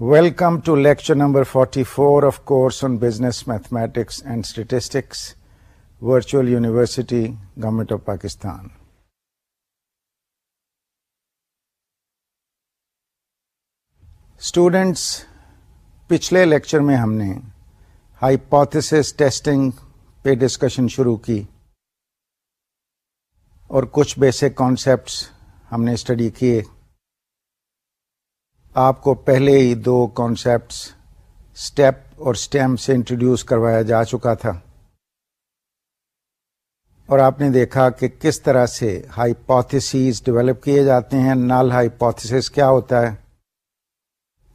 Welcome to lecture number forty four of course on business mathematics and statistics virtual university government of Pakistan students پچھلے lecture میں ہم نے hypothesis testing پہ discussion شروع کی اور کچھ بیسک کانسیپٹس ہم نے اسٹڈی کیے آپ کو پہلے ہی دو کانسیپٹس اسٹیپ اور اسٹیم سے انٹروڈیوس کروایا جا چکا تھا۔ اور آپ نے دیکھا کہ کس طرح سے ہائیپوتھسیز ڈیولپ کیے جاتے ہیں۔ نال ہائیپوتھس کیا ہوتا ہے؟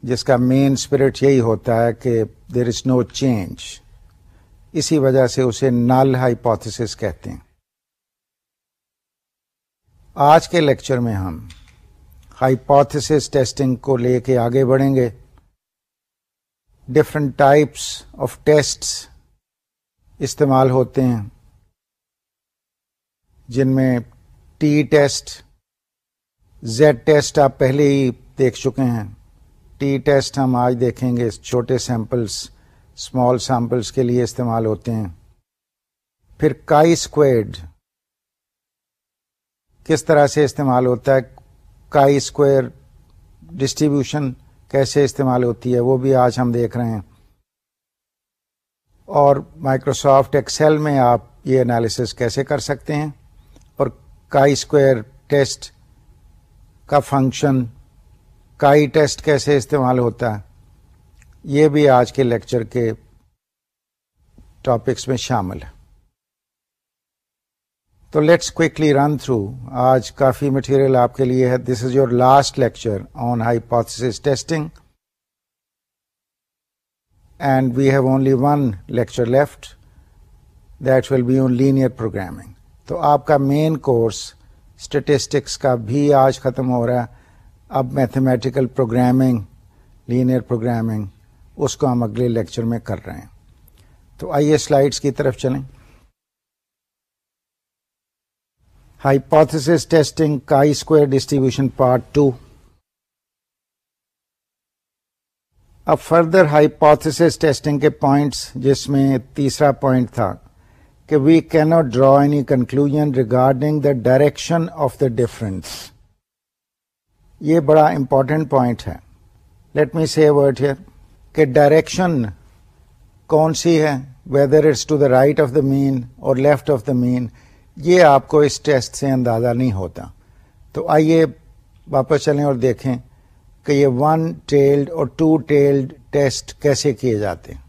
جس کا مین اسپرٹ یہی ہوتا ہے کہ دیر از نو چینج اسی وجہ سے اسے نال ہائیپوتھس کہتے ہیں۔ آج کے لیکچر میں ہم ہائیپوتھس ٹیسٹنگ کو لے کے آگے بڑھیں گے۔ ڈفرنٹ ٹائپس آف ٹیسٹ استعمال ہوتے ہیں۔ جن میں ٹی ٹیسٹ زیڈ ٹیسٹ آپ پہلے ہی دیکھ چکے ہیں۔ ٹی ٹیسٹ ہم آج دیکھیں گے۔ چھوٹے سیمپلس اسمال سیمپلس کے لیے استعمال ہوتے ہیں۔ پھر کائی اسکویڈ کس طرح سے استعمال ہوتا ہے؟ کائی اسکوئر ڈسٹریبیوشن کیسے استعمال ہوتی ہے وہ بھی آج ہم دیکھ رہے ہیں۔ اور مائکروسافٹ ایکسل میں آپ یہ انالیس کیسے کر سکتے ہیں؟ اور کائی اسکوئر ٹیسٹ کا فنکشن کائی ٹیسٹ کیسے استعمال ہوتا ہے؟ یہ بھی آج کے لیکچر کے ٹاپکس میں شامل ہے۔ تو لیٹس کوکلی رن تھرو آج کافی مٹیریل آپ کے لیے ہے. This is your last lecture on hypothesis testing and we have only one lecture left that will be on linear programming تو آپ کا مین کورس اسٹیٹسٹکس کا بھی آج ختم ہو رہا ہے. اب میتھمیٹیکل پروگرامنگ لینئر پروگرامنگ اس کو ہم اگلے لیکچر میں کر رہے ہیں. تو آئیے سلائڈس کی طرف چلیں. Hypothesis testing chi square distribution part two اب فردر ہائیپوتھس ٹیسٹنگ کے پوائنٹس جس میں تیسرا پوائنٹ تھا کہ we can't draw any conclusion regarding the direction of the difference یہ بڑا امپورٹنٹ پوائنٹ ہے let me see word here کہ ڈائریکشن کون سی ہے whether it's to the right of the mean or left of the mean یہ آپ کو اس ٹیسٹ سے اندازہ نہیں ہوتا۔ تو آئیے واپس چلیں اور دیکھیں کہ یہ ون ٹیلڈ اور ٹو ٹیلڈ ٹیسٹ کیسے کیے جاتے ہیں۔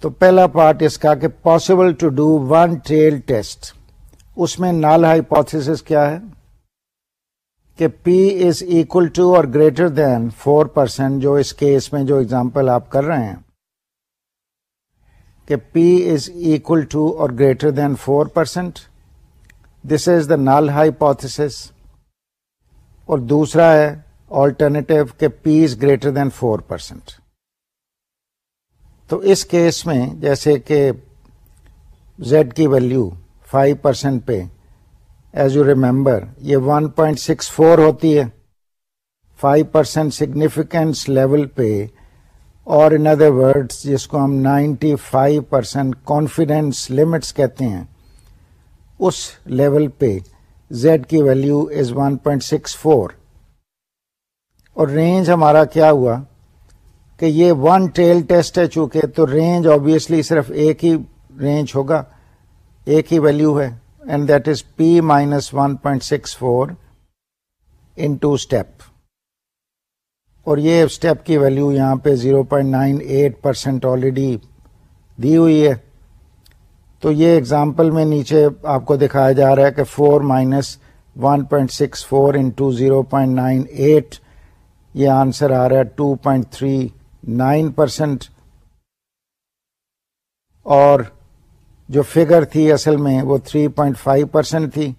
تو پہلا پارٹ اس کا کہ possible to do one tail test اس میں نال ہائیپوتھس کیا ہے کہ P is equal to or greater than four percent جو اس کیس میں جو اگزامپل آپ کر رہے ہیں۔ کہ P is equal to or greater than four percent this is the null hypothesis اور دوسرا ہے آلٹرنیٹو کہ P is greater than four percent تو اس کیس میں جیسے کہ زیڈ کی ویلو فائیو پرسینٹ پہ ایز یو ریمبر یہ ون پوائنٹ سکس فور ہوتی ہے. فائیو پرسینٹ سگنیفیکینس لیول پہ اور ان ادر ورڈس جس کو ہم ninety five percent confidence limits کہتے ہیں، اس لیول پہ زیڈ کی value is one point six four اور رینج ہمارا کیا ہوا؟ کہ یہ ون ٹیل ٹیسٹ ہے، چونکہ تو رینج آبیسلی صرف ایک ہی رینج ہوگا، ایک ہی ویلو ہے and that is P minus one point six four into step اور یہ اسٹیپ کی ویلو یہاں پہ 0.98 point nine eight percent already دی ہوئی ہے۔ تو یہ اگزامپل میں نیچے آپ کو دکھایا جا رہا ہے کہ four minus one point six four into zero point nine eight یہ آنسر آ رہا ہے two point three nine percent اور جو فگر تھی اصل میں وہ تھری پوائنٹ فائیو پرسینٹ تھی۔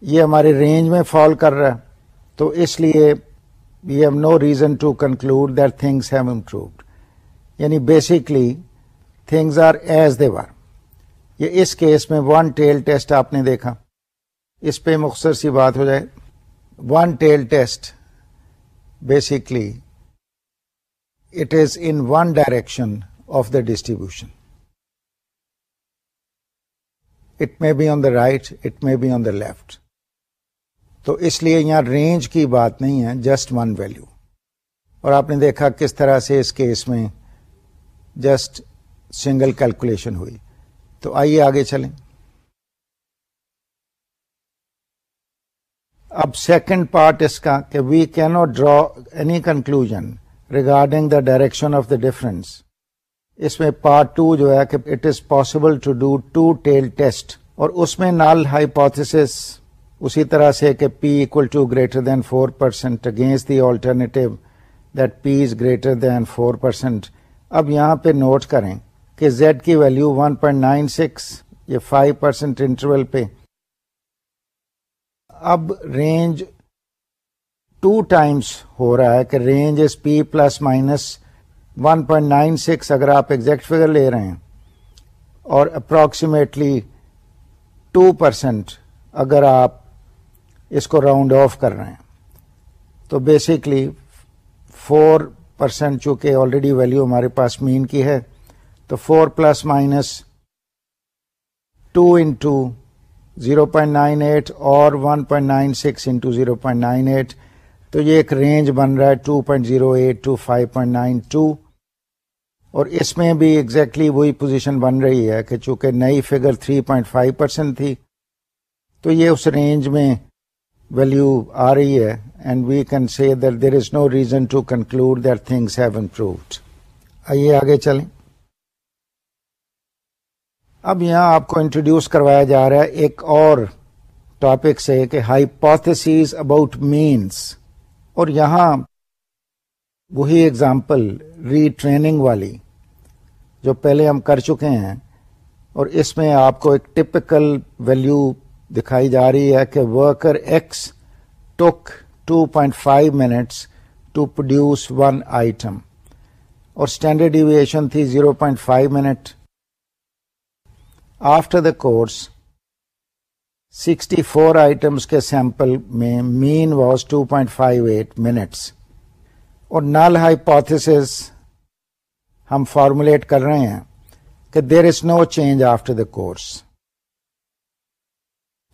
یہ ہمارے رینج میں فال کر رہا ہے۔ تو اس لیے we have no reason to conclude that things have improved یعنی basically things are as they were یہ اس کیس میں ون ٹیل ٹیسٹ آپ نے دیکھا اس پہ مختصر سی بات ہو جائے one tail test basically it is in one direction of the distribution. It may be on the right, it may be on the left. تو اس لیے یہاں رینج کی بات نہیں ہے جسٹ ون ویلو اور آپ نے دیکھا کس طرح سے اس کیس میں جسٹ سنگل کیلکولیشن ہوئی۔ تو آئیے آگے چلیں۔ اب سیکنڈ پارٹ اس کا کہ we cannot draw any conclusion regarding the direction of the difference اس میں پارٹ ٹو جو ہے کہ it is possible to do two tail test اور اس میں نال ہائیپوتھس اسی طرح سے کہ P equal to greater than four percent against the alternative that P is greater than four percent اب یہاں پہ نوٹ کریں کہ زیڈ کی value one point nine six یہ فائیو پرسینٹ انٹرول پہ. اب رینج ٹو ٹائمس ہو رہا ہے کہ range is P plus minus one point nine six اگر آپ ایگزیکٹ فگر لے رہے ہیں اور اپروکسیمیٹلی ٹو پرسینٹ اگر آپ اس کو راؤنڈ آف کر رہے ہیں۔ تو بیسکلی فور پرسینٹ چونکہ آلریڈی ویلو ہمارے پاس مین کی ہے، تو four plus minus two into zero point nine eight اور one point nine six into zero point nine eight تو یہ ایک رینج بن رہا ہے two point zero eight to five point nine two اور اس میں بھی ایگزیکٹلی وہی پوزیشن بن رہی ہے کہ چونکہ نئی figure three point five percent تھی، تو یہ اس رینج میں ویلو آ رہی ہے and we can see that there is no reason to conclude that things have improved آئیے آگے چلیں اب یہاں آپ کو انٹروڈیوس کروایا جا رہا ہے ایک اور ٹاپک سے کہ ہائیپوتھس اباؤٹ مینس اور یہاں وہی ایگزامپل ری ٹریننگ والی جو پہلے ہم کر چکے ہیں اور اس میں آپ کو ایک ٹپکل ویلو دکھائی جا رہی ہے کہ worker X took 2.5 minutes to produce one item اور اسٹینڈرڈ ڈیویشن تھی 0.5 minute after the course 64 four items کے سیمپل میں مین واز 2.58 منٹس اور نل ہائیپوتھس ہم فارمولیٹ کر رہے ہیں کہ there is no change after the course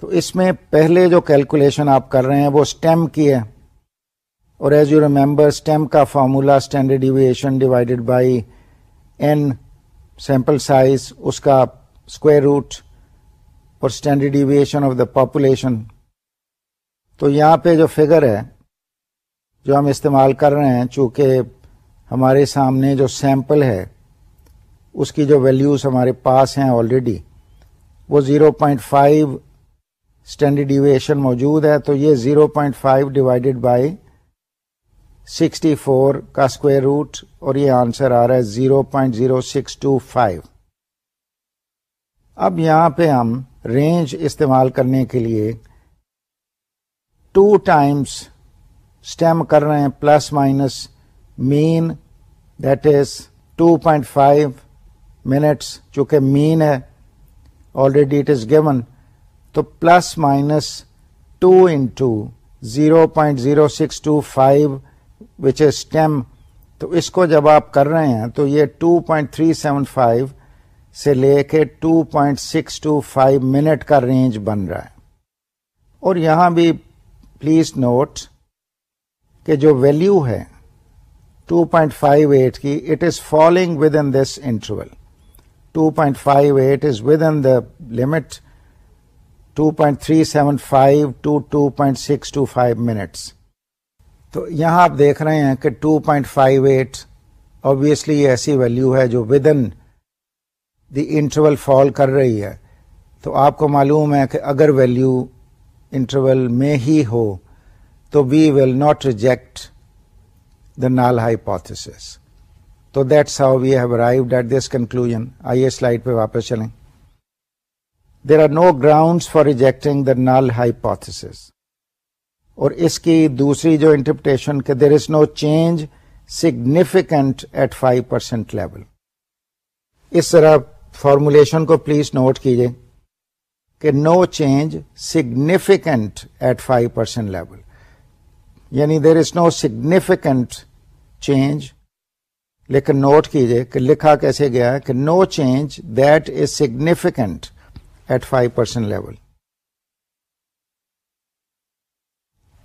تو اس میں پہلے جو کیلکولیشن آپ کر رہے ہیں وہ اسٹیم کی ہے۔ اور ایز یو ریمبر اسٹیم کا formula standard deviation divided by N sample size اس کا اسکوائر روٹ اور standard deviation of the population تو یہاں پہ جو فگر ہے، جو ہم استعمال کر رہے ہیں، چونکہ ہمارے سامنے جو سیمپل ہے، اس کی جو ویلیوز ہمارے پاس ہیں آلریڈی وہ zero point five standard deviation موجود ہے، تو یہ 0.5 point five divided by sixty four کا اسکوئر روٹ اور یہ آنسر آ رہا ہے zero point zero six two five. اب یہاں پہ ہم رینج استعمال کرنے کے لیے ٹو ٹائمس اسٹیم کر رہے ہیں plus minus mean that is two point five minutes چونکہ مین ہے آلریڈی اٹ از گیون تو plus minus two into zero point zero six two five which is team تو اس کو جب آپ کر رہے ہیں تو یہ two point three seven five سے لے کے two point six two five minute کا رینج بن رہا ہے۔ اور یہاں بھی پلیز نوٹ کہ جو ویلو ہے 2.58 پوائنٹ فائیو ایٹ کی it is following within this interval two point five eight is within the limit 2.375 to 2.625 minutes تو یہاں آپ دیکھ رہے ہیں کہ 2.58 آبویسلی یہ ایسی ویلو ہے جو ود ان دی انٹرول فال کر رہی ہے۔ تو آپ کو معلوم ہے کہ اگر ویلو انٹرول میں ہی ہو تو we will not reject the null hypothesis تو that's how we have arrived at this conclusion آئیے سلائڈ پہ واپس چلیں۔ There are no ground for rejecting the null hypothesis اور اس کی دوسری جو انٹرپریٹیشن کہ there is no change significant at five percent level اس طرح فارمولیشن کو پلیز نوٹ کیجیے کہ no change significant at five percent level یعنی there is no significant change لیکن نوٹ کیجیے کہ لکھا کیسے گیا کہ no change that is significant at five percent level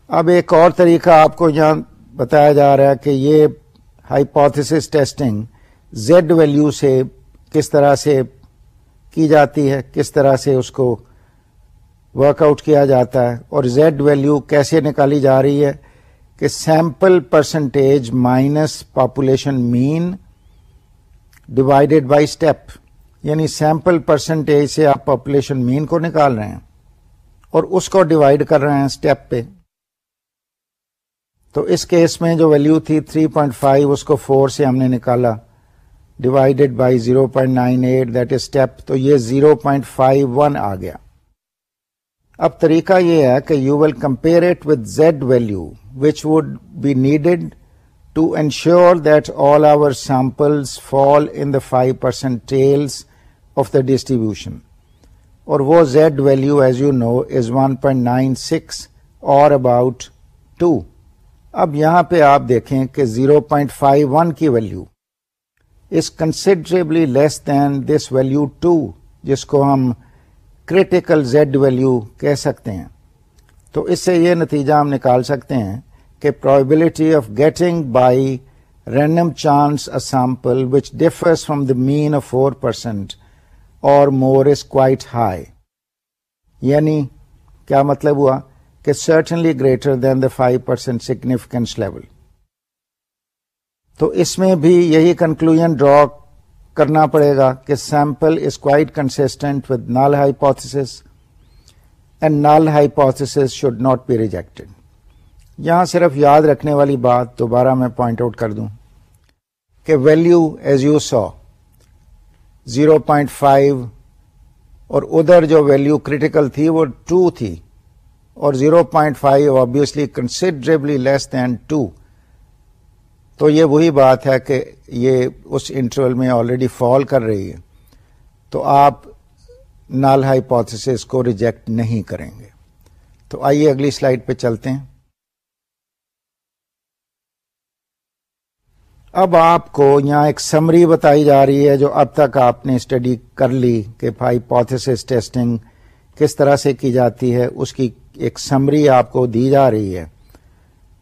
اب ایک اور طریقہ آپ کو یہاں بتایا جا رہا ہے کہ یہ ہائیپوتھس ٹیسٹنگ زیڈ ویلو سے کس طرح سے کی جاتی ہے، کس طرح سے اس کو ورک آؤٹ کیا جاتا ہے اور زیڈ ویلو کیسے نکالی جا رہی ہے کہ sample percentage minus population mean divided by step یعنی سیمپل پرسنٹیج سے آپ پاپولیشن مین کو نکال رہے ہیں اور اس کو ڈیوائڈ کر رہے ہیں اسٹیپ پہ۔ تو اس کیس میں جو ویلو تھی 3.5 اس کو 4 سے ہم نے نکالا۔ Divided by 0.98 that is step تو یہ 0.51 آ گیا۔ اب طریقہ یہ ہے کہ you will compare it with Z value which would be needed to ensure that all our samples fall in the five percent tails of the distribution اور وہ Z value as you know is 1.96 اور about 2 اب یہاں پہ آپ دیکھیں کہ 0.51 کی value is considerably less than this value 2 جس کو ہم کریٹیکل زیڈ ویلو کہہ سکتے ہیں تو اس سے یہ نتیجہ ہم نکال سکتے ہیں کہ probability of getting by random chance a sample which differs from the mean of four percent or more is quite high یعنی کیا مطلب ہوا کہ certainly greater than the five percent significance level تو اس میں بھی یہی کنکلوژ ڈرا کرنا پڑے گا کہ sample is quite constant with null hypothesis and null hypothesis should not be rejected یہاں صرف یاد رکھنے والی بات دوبارہ میں پوائنٹ آؤٹ کر دوں کہ value as you saw zero point five اور ادھر جو ویلو کریٹیکل تھی وہ ٹو تھی اور zero point five obviously considerably less than two تو یہ وہی بات ہے کہ یہ اس انٹرول میں آلریڈی فال کر رہی ہے تو آپ نال ہائیپوتھس کو ریجیکٹ نہیں کریں گے۔ تو آئیے اگلی سلائڈ پہ چلتے ہیں۔ اب آپ کو یہاں ایک سمری بتائی جا رہی ہے جو اب تک آپ نے اسٹڈی کر لی کہ ہائیپوتھس ٹیسٹنگ کس طرح سے کی جاتی ہے، اس کی ایک سمری آپ کو دی جا رہی ہے۔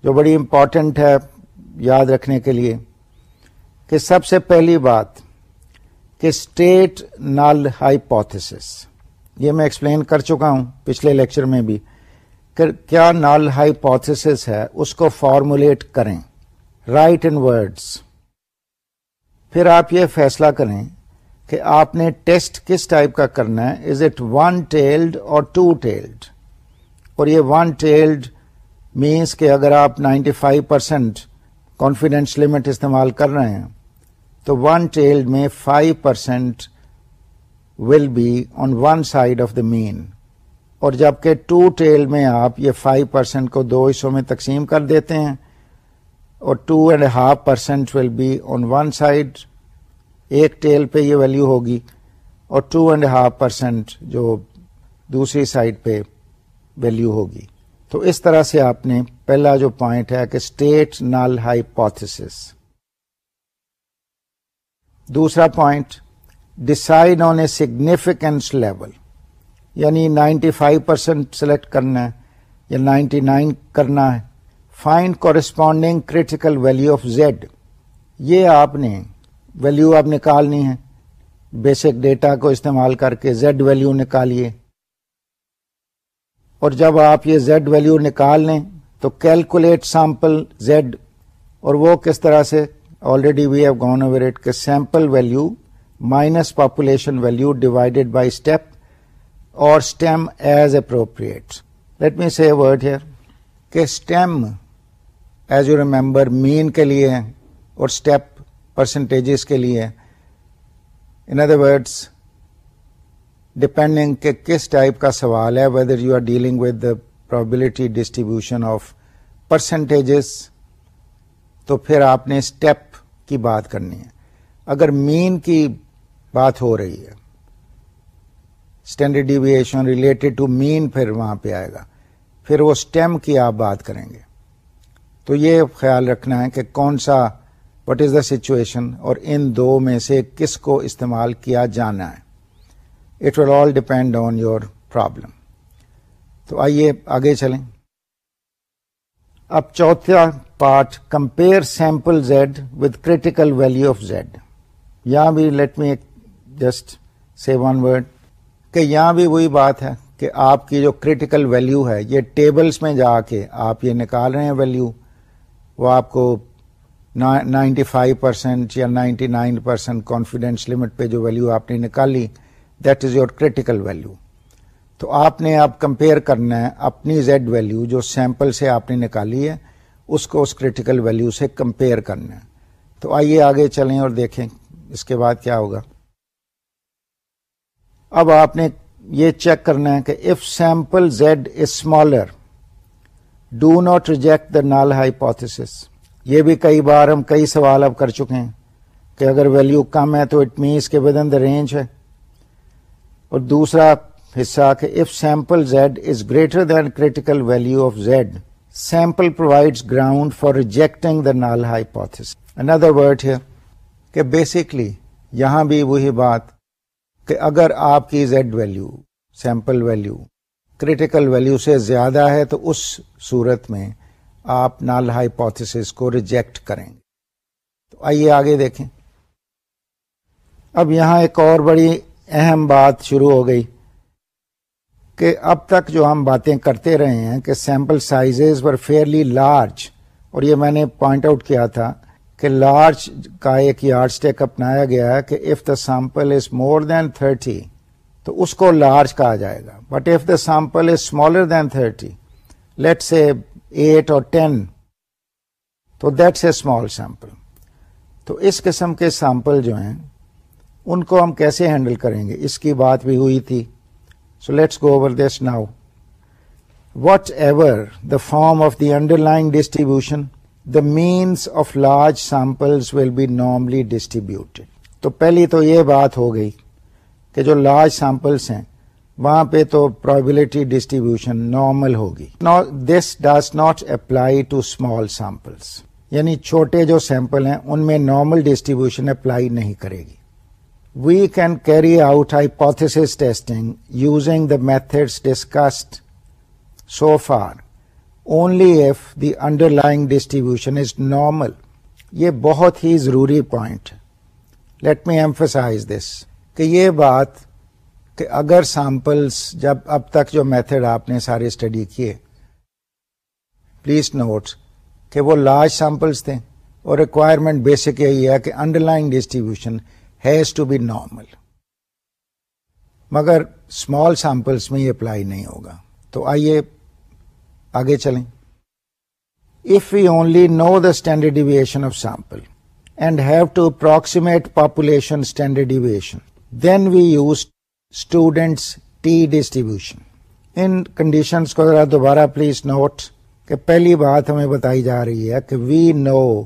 جو بڑی امپورٹنٹ ہے یاد رکھنے کے لیے کہ سب سے پہلی بات کہ اسٹیٹ نال ہائیپوتھس یہ میں ایکسپلین کر چکا ہوں پچھلے لیکچر میں بھی کہ کیا نال ہائیپوتھس ہے، اس کو فارمولیٹ کریں۔ رائٹ ان ورڈس پھر آپ یہ فیصلہ کریں کہ آپ نے ٹیسٹ کس ٹائپ کا کرنا ہے۔ از اٹ ون ٹیلڈ اور ٹو ٹیلڈ اور یہ ون ٹیلڈ مینس کہ اگر آپ ninety five percent confidence limit استعمال کر رہے ہیں، تو ون ٹیلڈ میں five percent will be on one side of the mean اور جبکہ ٹو ٹیل میں آپ یہ فائیو پرسینٹ کو دو حصوں میں تقسیم کر دیتے ہیں اور two and half percent will be on one side ایک ٹیل پہ یہ ویلو ہوگی اور ٹو اینڈ ہاف پرسینٹ جو دوسری سائڈ پہ ویلو ہوگی۔ تو اس طرح سے آپ نے پہلا جو پوائنٹ ہے کہ اسٹیٹ نال ہائیپوتھس دوسرا point decide on a significance level یعنی نائنٹی فائیو پرسینٹ سلیکٹ کرنا ہے یا نائنٹی نائن کرنا ہے۔ Find corresponding critical value of Z یہ آپ نے ویلو آپ نکالنی ہے. بیسک ڈیٹا کو استعمال کر کے زیڈ ویلو نکالیے. اور جب آپ یہ زیڈ ویلو نکال لیں تو کیلکولیٹ سیمپل زیڈ اور وہ کس طرح سے already we have gone over it کہ sample value minus population value divided by step اور stem as appropriate let me say word here کہ stem as you remember mean کے لیے اور اسٹیپ پرسنٹیجز کے لیے ان ادر ورڈس ڈپینڈنگ کہ کس ٹائپ کا سوال ہے whether you are dealing with the probability distribution of percentages تو پھر آپ نے اسٹیپ کی بات کرنی ہے۔ اگر مین کی بات ہو رہی ہے standard deviation related to mean پھر وہاں پہ آئے گا۔ پھر وہ اسٹیم کی آپ بات کریں گے۔ تو یہ خیال رکھنا ہے کہ کون سا وٹ از دا سچویشن اور ان دو میں سے کس کو استعمال کیا جانا ہے؟ It will all depend on your problem تو آئیے آگے چلیں۔ اب چوتھا part compare sample Z with critical value of Z یہاں بھی let me just say one word کہ یہاں بھی وہی بات ہے کہ آپ کی جو کریٹیکل ویلو ہے، یہ ٹیبلز میں جا کے آپ یہ نکال رہے ہیں ویلو وہ آپ کو نائنٹی فائیو پرسینٹ یا ninety nine percent confidence limit پہ جو ویلو آپ نے نکالی that is your critical value تو آپ نے اب کمپیئر کرنا ہے اپنی زیڈ ویلو جو سیمپل سے آپ نے نکالی ہے، اس کو اس کریٹیکل ویلو سے کمپیئر کرنا ہے۔ تو آئیے آگے چلیں اور دیکھیں اس کے بعد کیا ہوگا۔ اب آپ نے یہ چیک کرنا ہے کہ if sample Z is smaller do not reject the null hypothesis یہ بھی کئی بار ہم کئی سوال اب کر چکے ہیں کہ اگر ویلو کم ہے تو اٹ مینس کے ود ان دا رینج ہے۔ اور دوسرا حصہ کہ if sample Z is greater than critical value of Z sample provide ground for rejecting the null hypothesis another word ہے کہ بیسکلی یہاں بھی وہی بات کہ اگر آپ کی Z value sample value critical value سے زیادہ ہے تو اس صورت میں آپ نال ہائیپوتھس کو ریجیکٹ کریں گے۔ تو آئیے آگے دیکھیں۔ اب یہاں ایک اور بڑی اہم بات شروع ہو گئی کہ اب تک جو ہم باتیں کرتے رہے ہیں کہ sample sizes were fairly large اور یہ میں نے پوائنٹ آؤٹ کیا تھا کہ لارج کا ایک یارڈ اسٹیک اپنایا گیا ہے کہ if the sample is more than thirty تو اس کو لارج کہا جائے گا۔ But if the sample is smaller than thirty let say eight or ten تو دیٹس اے اسمال سیمپل تو اس قسم کے سیمپل جو ہیں، ان کو ہم کیسے ہینڈل کریں گے؟ اس کی بات بھی ہوئی تھی۔ So let's go over this now whatever the form of the underlying distribution the means of large samples will be normally distributed تو پہلی تو یہ بات ہو گئی کہ جو لارج سیمپلس ہیں، وہاں پہ تو پرابلٹی ڈسٹریبیوشن نارمل ہوگی۔ This does not apply to small samples یعنی چھوٹے جو سیمپل ہیں، ان میں نارمل ڈسٹریبیوشن اپلائی نہیں کرے گی۔ We can carry out hypothesis testing using the methods discussed so far only if the underlying distribution is normal یہ بہت ہی ضروری point let me emphasise this کہ یہ بات کہ اگر سیمپلس جب اب تک جو میتھڈ آپ نے سارے اسٹڈی کیے پلیز نوٹ کہ وہ لارج سیمپلس تھے اور ریکوائرمنٹ بیسک یہی ہے کہ underlying distribution has to be normal مگر اسمال سیمپلس میں یہ اپلائی نہیں ہوگا. تو آئیے آگے چلیں. If you only know the standard deviation of sample and have to approximate population standard deviation then we use student's t distribution in conditions کو ذرا دوبارہ پلیز نوٹ کہ پہلی بات ہمیں بتائی جا رہی ہے کہ we know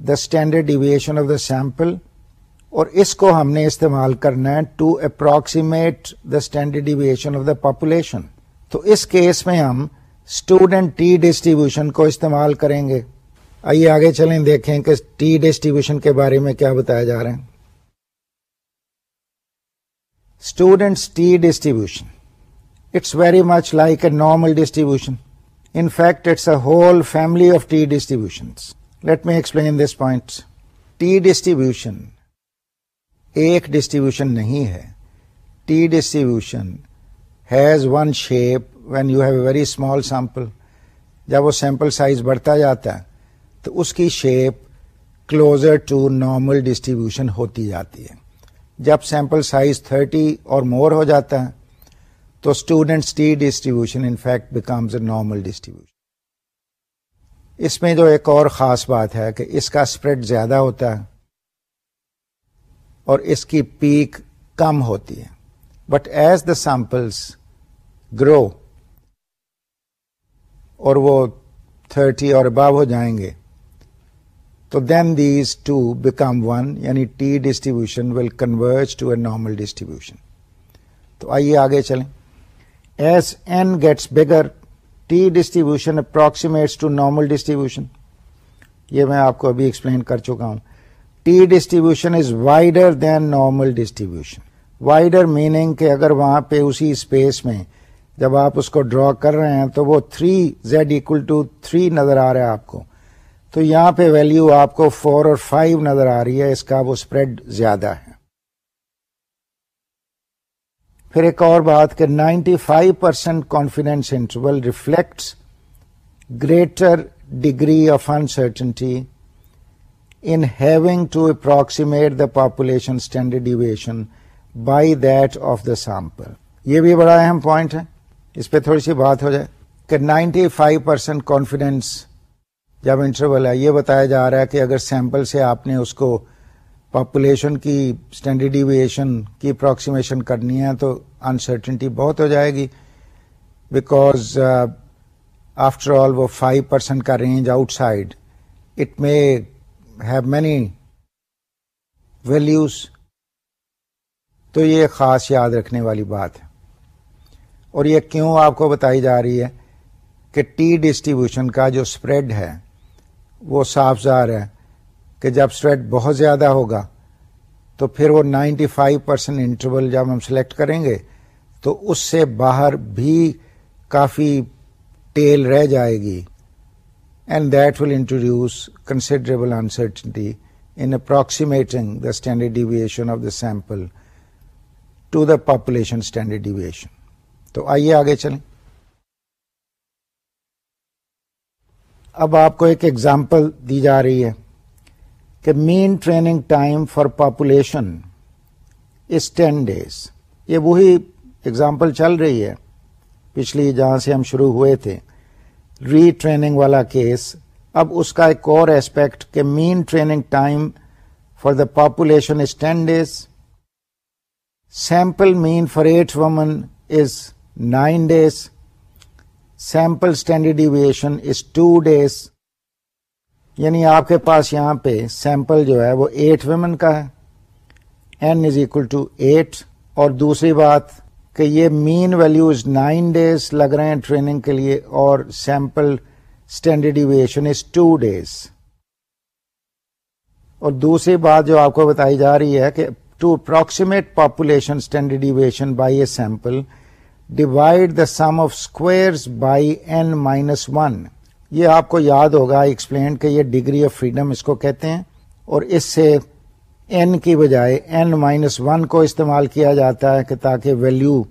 the standard deviation of the sample اور اس کو ہم نے استعمال کرنا ہے to approximate the standard deviation of the population تو اس کیس میں ہم اسٹوڈنٹ ٹی ڈسٹریبیوشن کو استعمال کریں گے۔ آئیے آگے چلیں، دیکھیں کہ ٹی ڈسٹریبیوشن کے بارے میں کیا بتایا جا رہا ہے۔ Student's t distribution it's very much like a normal distribution in fact it's a whole family of t distribution let me explain this point t distribution ایک ڈسٹریبیوشن نہیں ہے t distribution has one shape when you have a very small sample جب وہ sample size بڑھتا جاتا ہے تو اس کی shape closer to normal distribution ہوتی جاتی ہے جب سیمپل سائز 30 اور مور ہو جاتا ہے، تو student's t distribution in fact becomes a normal distribution اس میں جو ایک اور خاص بات ہے کہ اس کا اسپریڈ زیادہ ہوتا ہے اور اس کی پیک کم ہوتی ہے۔ But as the samples grow اور وہ تھرٹی اور ابو ہو جائیں گے تو then these two become one یعنی t distribution will converge to a normal distribution تو آئیے آگے چلیں۔ As n gets bigger t distribution approximates to normal distribution یہ میں آپ کو ابھی ایکسپلین کر چکا ہوں۔ T distribution is wider than normal distribution wider meaning کہ اگر وہاں پہ اسی اسپیس میں جب آپ اس کو ڈرا کر رہے ہیں تو وہ three Z equal to three نظر آ رہا ہے آپ کو۔ تو یہاں پہ ویلو آپ کو فور اور فائیو نظر آ رہی ہے، اس کا وہ اسپریڈ زیادہ ہے۔ پھر ایک اور بات کہ ninety five percent confidence interval reflects greater degree of uncertainty in having to approximate the population standard deviation by that of the sample یہ بھی بڑا اہم پوائنٹ ہے۔ اس پہ تھوڑی سی بات ہو جائے کہ نائنٹی فائیو پرسینٹ کانفیڈینس جب انٹرول ہے، یہ بتایا جا رہا ہے کہ اگر سیمپل سے آپ نے اس کو پاپولیشن کی اسٹینڈرڈ ڈیویشن کی اپروکسیمیشن کرنی ہے تو انسرٹنٹی بہت ہو جائے گی۔ بیکاز آفٹر آل وہ فائیو پرسینٹ کا range outside it may have many values تو یہ خاص یاد رکھنے والی بات ہے۔ اور یہ کیوں آپ کو بتائی جا رہی ہے کہ ٹی ڈسٹریبیوشن کا جو اسپریڈ ہے وہ صاف ظاہر ہے کہ جب اسپریڈ بہت زیادہ ہوگا تو پھر وہ نائنٹی فائیو پرسینٹ انٹرول جب ہم سلیکٹ کریں گے تو اس سے باہر بھی کافی ٹیل رہ جائے گی۔ And that will introduce considerable uncertainty in approximating the standard deviation of the sample to the population standard deviation تو آئیے آگے چلیں۔ اب آپ کو ایک ایگزامپل دی جا رہی ہے کہ mean training time for population is ten days یہ وہی ایگزامپل چل رہی ہے پچھلی جہاں سے ہم شروع ہوئے تھے. ری ٹریننگ والا کیس اب اس کا ایک اور ایسپیکٹ کہ mean training time for the population is ten days sample mean for eight women is nine days sample standard deviation is two days. یعنی آپ کے پاس یہاں پہ سیمپل جو ہے وہ ایٹ ویمن کا ہے. N is equal to eight اور دوسری بات کہ یہ مین ویلوز نائن ڈیز لگ رہے ہیں ٹریننگ کے لیے اور sample standard deviation is two days اور دوسری بات جو آپ کو بتائی جا رہی ہے کہ to approximate population standard deviation by a sample divide the sum of square by n minus one یہ آپ کو یاد ہوگا ایکسپلین کہ یہ ڈگری آف فریڈم اس کو کہتے ہیں، اور اس سے این کی بجائے این مائنس ون کو استعمال کیا جاتا ہے کہ تاکہ ویلو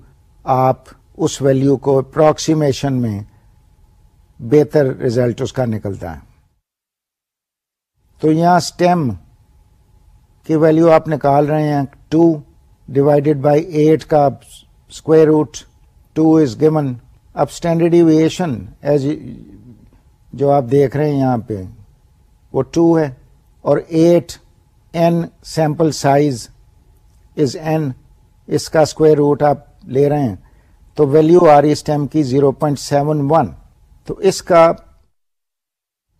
آپ اس ویلو کو اپروکسیمیشن میں بہتر ریزلٹ اس کا نکلتا ہے۔ تو یہاں اسٹیم کی ویلو آپ نکال رہے ہیں ٹو ڈیوائڈیڈ بائی ایٹ کا square root two is given اب اسٹینڈرڈ ڈیویشن ایز جو آپ دیکھ رہے ہیں یہاں پہ، وہ ٹو ہے اور eight n sample size is n, اس کا اسکوئر روٹ آپ لے رہے ہیں، تو ویلو آ رہی اسٹیم کی زیرو پوائنٹ سیون ون۔ تو اس کا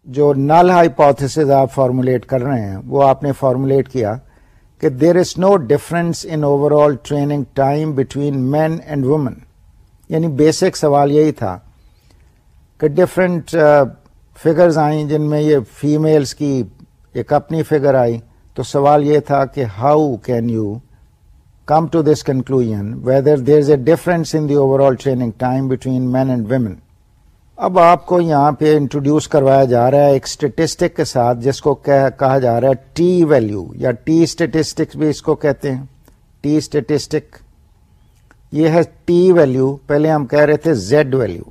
جو نل ہائیپوتھس آپ فارمولیٹ کر رہے ہیں، وہ آپ نے فارمولیٹ کیا کہ there is no difference in overall training time between men and women. یعنی بیسک سوال یہی تھا کہ ڈفرینٹ فگرز uh, آئیں جن میں یہ فیمیلز کی ایک اپنی فگر آئی تو سوال یہ تھا کہ how can you come to this conclusion whether there is a difference in the overall training time between men and women اب آپ کو یہاں پہ انٹروڈیوس کروایا جا رہا ہے ایک اسٹیٹسٹک کے ساتھ جس کو کہا جا رہا ہے ٹی ویلو یا ٹی اسٹیٹسٹکس بھی اس کو کہتے ہیں. ٹی اسٹیٹسٹک یہ ہے ٹی ویلو پہلے ہم کہہ رہے تھے زیڈ ویلو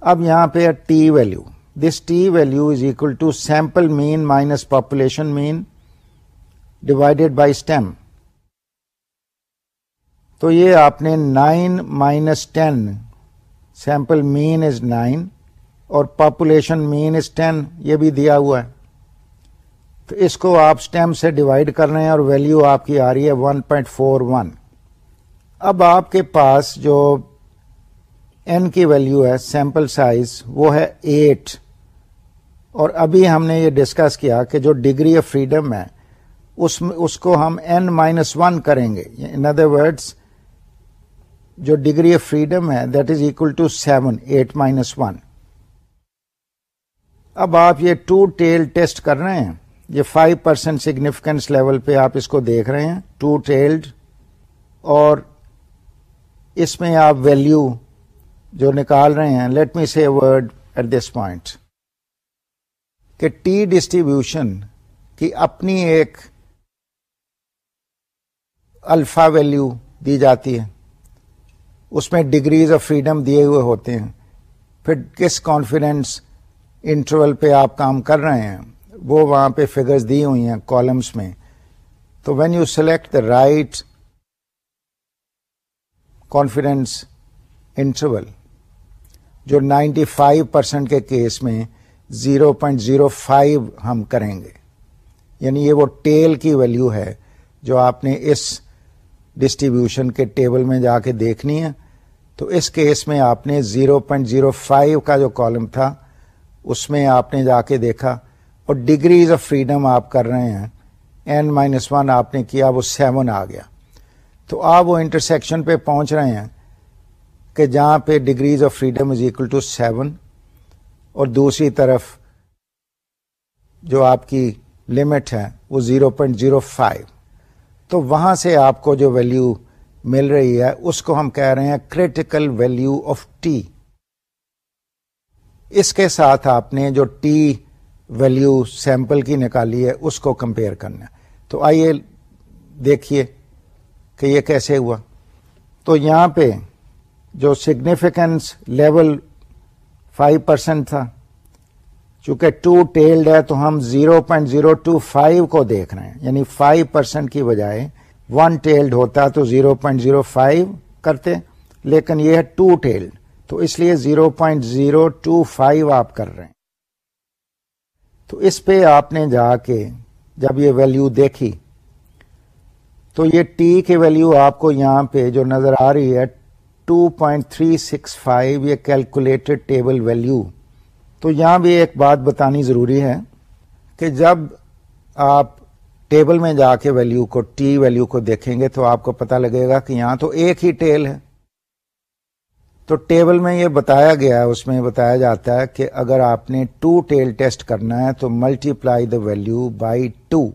اب یہاں پہ t value this t value is equal to sample mean minus population mean divided by stem تو یہ آپ نے nine minus ten sample mean is nine اور پاپولیشن مین از ٹین یہ بھی دیا ہوا ہے. تو اس کو آپ اسٹیم سے ڈیوائڈ کر رہے ہیں اور ویلو آپ کی آ رہی ہے ون پوائنٹ فور ون اب آپ کے پاس جو این کی ویلو ہے سیمپل سائز وہ ہے ایٹ اور ابھی ہم نے یہ ڈسکس کیا کہ جو ڈگری آف فریڈم ہے، اس اس کو ہم این مائنس ون کریں گے. ان ادر ورڈس جو ڈگری آف فریڈم ہے that is equal to seven eight minus one اب آپ یہ ٹو ٹیل ٹیسٹ کر رہے ہیں. یہ فائیو پرسینٹ سگنیفیکینس لیول پہ آپ اس کو دیکھ رہے ہیں. ٹو ٹیلڈ اور اس میں آپ ویلو جو نکال رہے ہیں let me see word at this point کہ ٹی ڈسٹریبیوشن کی اپنی ایک الفا ویلو دی جاتی ہے۔ اس میں ڈگریز آف فریڈم دیے ہوئے ہوتے ہیں۔ پھر کس کانفیڈینس انٹرول پہ آپ کام کر رہے ہیں؟ وہ وہاں پہ فگرز دی ہوئی ہیں کالمس میں۔ تو when you select the right confidence interval جو نائنٹی فائیو پرسینٹ کے کیس میں زیرو پوائنٹ زیرو فائیو ہم کریں گے۔ یعنی یہ وہ ٹیل کی ویلو ہے جو آپ نے اس ڈسٹریبیوشن کے ٹیبل میں جا کے دیکھنی ہے۔ تو اس کیس میں آپ نے زیرو پوائنٹ زیرو فائیو کا جو کالم تھا، اس میں آپ نے جا کے دیکھا۔ اور ڈگریز آف فریڈم آپ کر رہے ہیں این مائنس ون آپ نے کیا، وہ سیون آ گیا۔ تو آپ وہ انٹرسیکشن پہ پہنچ رہے ہیں کہ جہاں پہ degrees of freedom is equal to seven اور دوسری طرف جو آپ کی لمٹ ہے وہ زیرو پوائنٹ زیرو فائیو تو وہاں سے آپ کو جو ویلو مل رہی ہے اس کو ہم کہہ رہے ہیں کریٹیکل ویلو آف ٹی اس کے ساتھ آپ نے جو ٹی ویلو سیمپل کی نکالی ہے اس کو کمپیئر کرنا تو آئیے دیکھیے کہ یہ کیسے ہوا؟ تو یہاں پہ جو سگنیفیکینس لیول فائیو پرسینٹ تھا، چونکہ ٹو ٹیلڈ ہے تو ہم zero point zero two five کو دیکھ رہے ہیں یعنی فائیو پرسینٹ کی بجائے ون ٹیلڈ ہوتا تو زیرو پوائنٹ زیرو فائیو کرتے، لیکن یہ ہے ٹو ٹیلڈ تو اس لیے zero point zero two five آپ کر رہے ہیں۔ تو اس پہ آپ نے جا کے جب یہ ویلو دیکھی تو یہ ٹی کی ویلو آپ کو یہاں پہ جو نظر آ رہی ہے two point three six five یہ کیلکولیٹڈ ٹیبل ویلو تو یہاں بھی ایک بات بتانی ضروری ہے کہ جب آپ ٹیبل میں جا کے ویلو کو، ٹی ویلو کو دیکھیں گے تو آپ کو پتا لگے گا کہ یہاں تو ایک ہی ٹیل ہے۔ تو ٹیبل میں یہ بتایا گیا ہے، اس میں بتایا جاتا ہے کہ اگر آپ نے ٹو ٹیل ٹیسٹ کرنا ہے تو multiply the value by two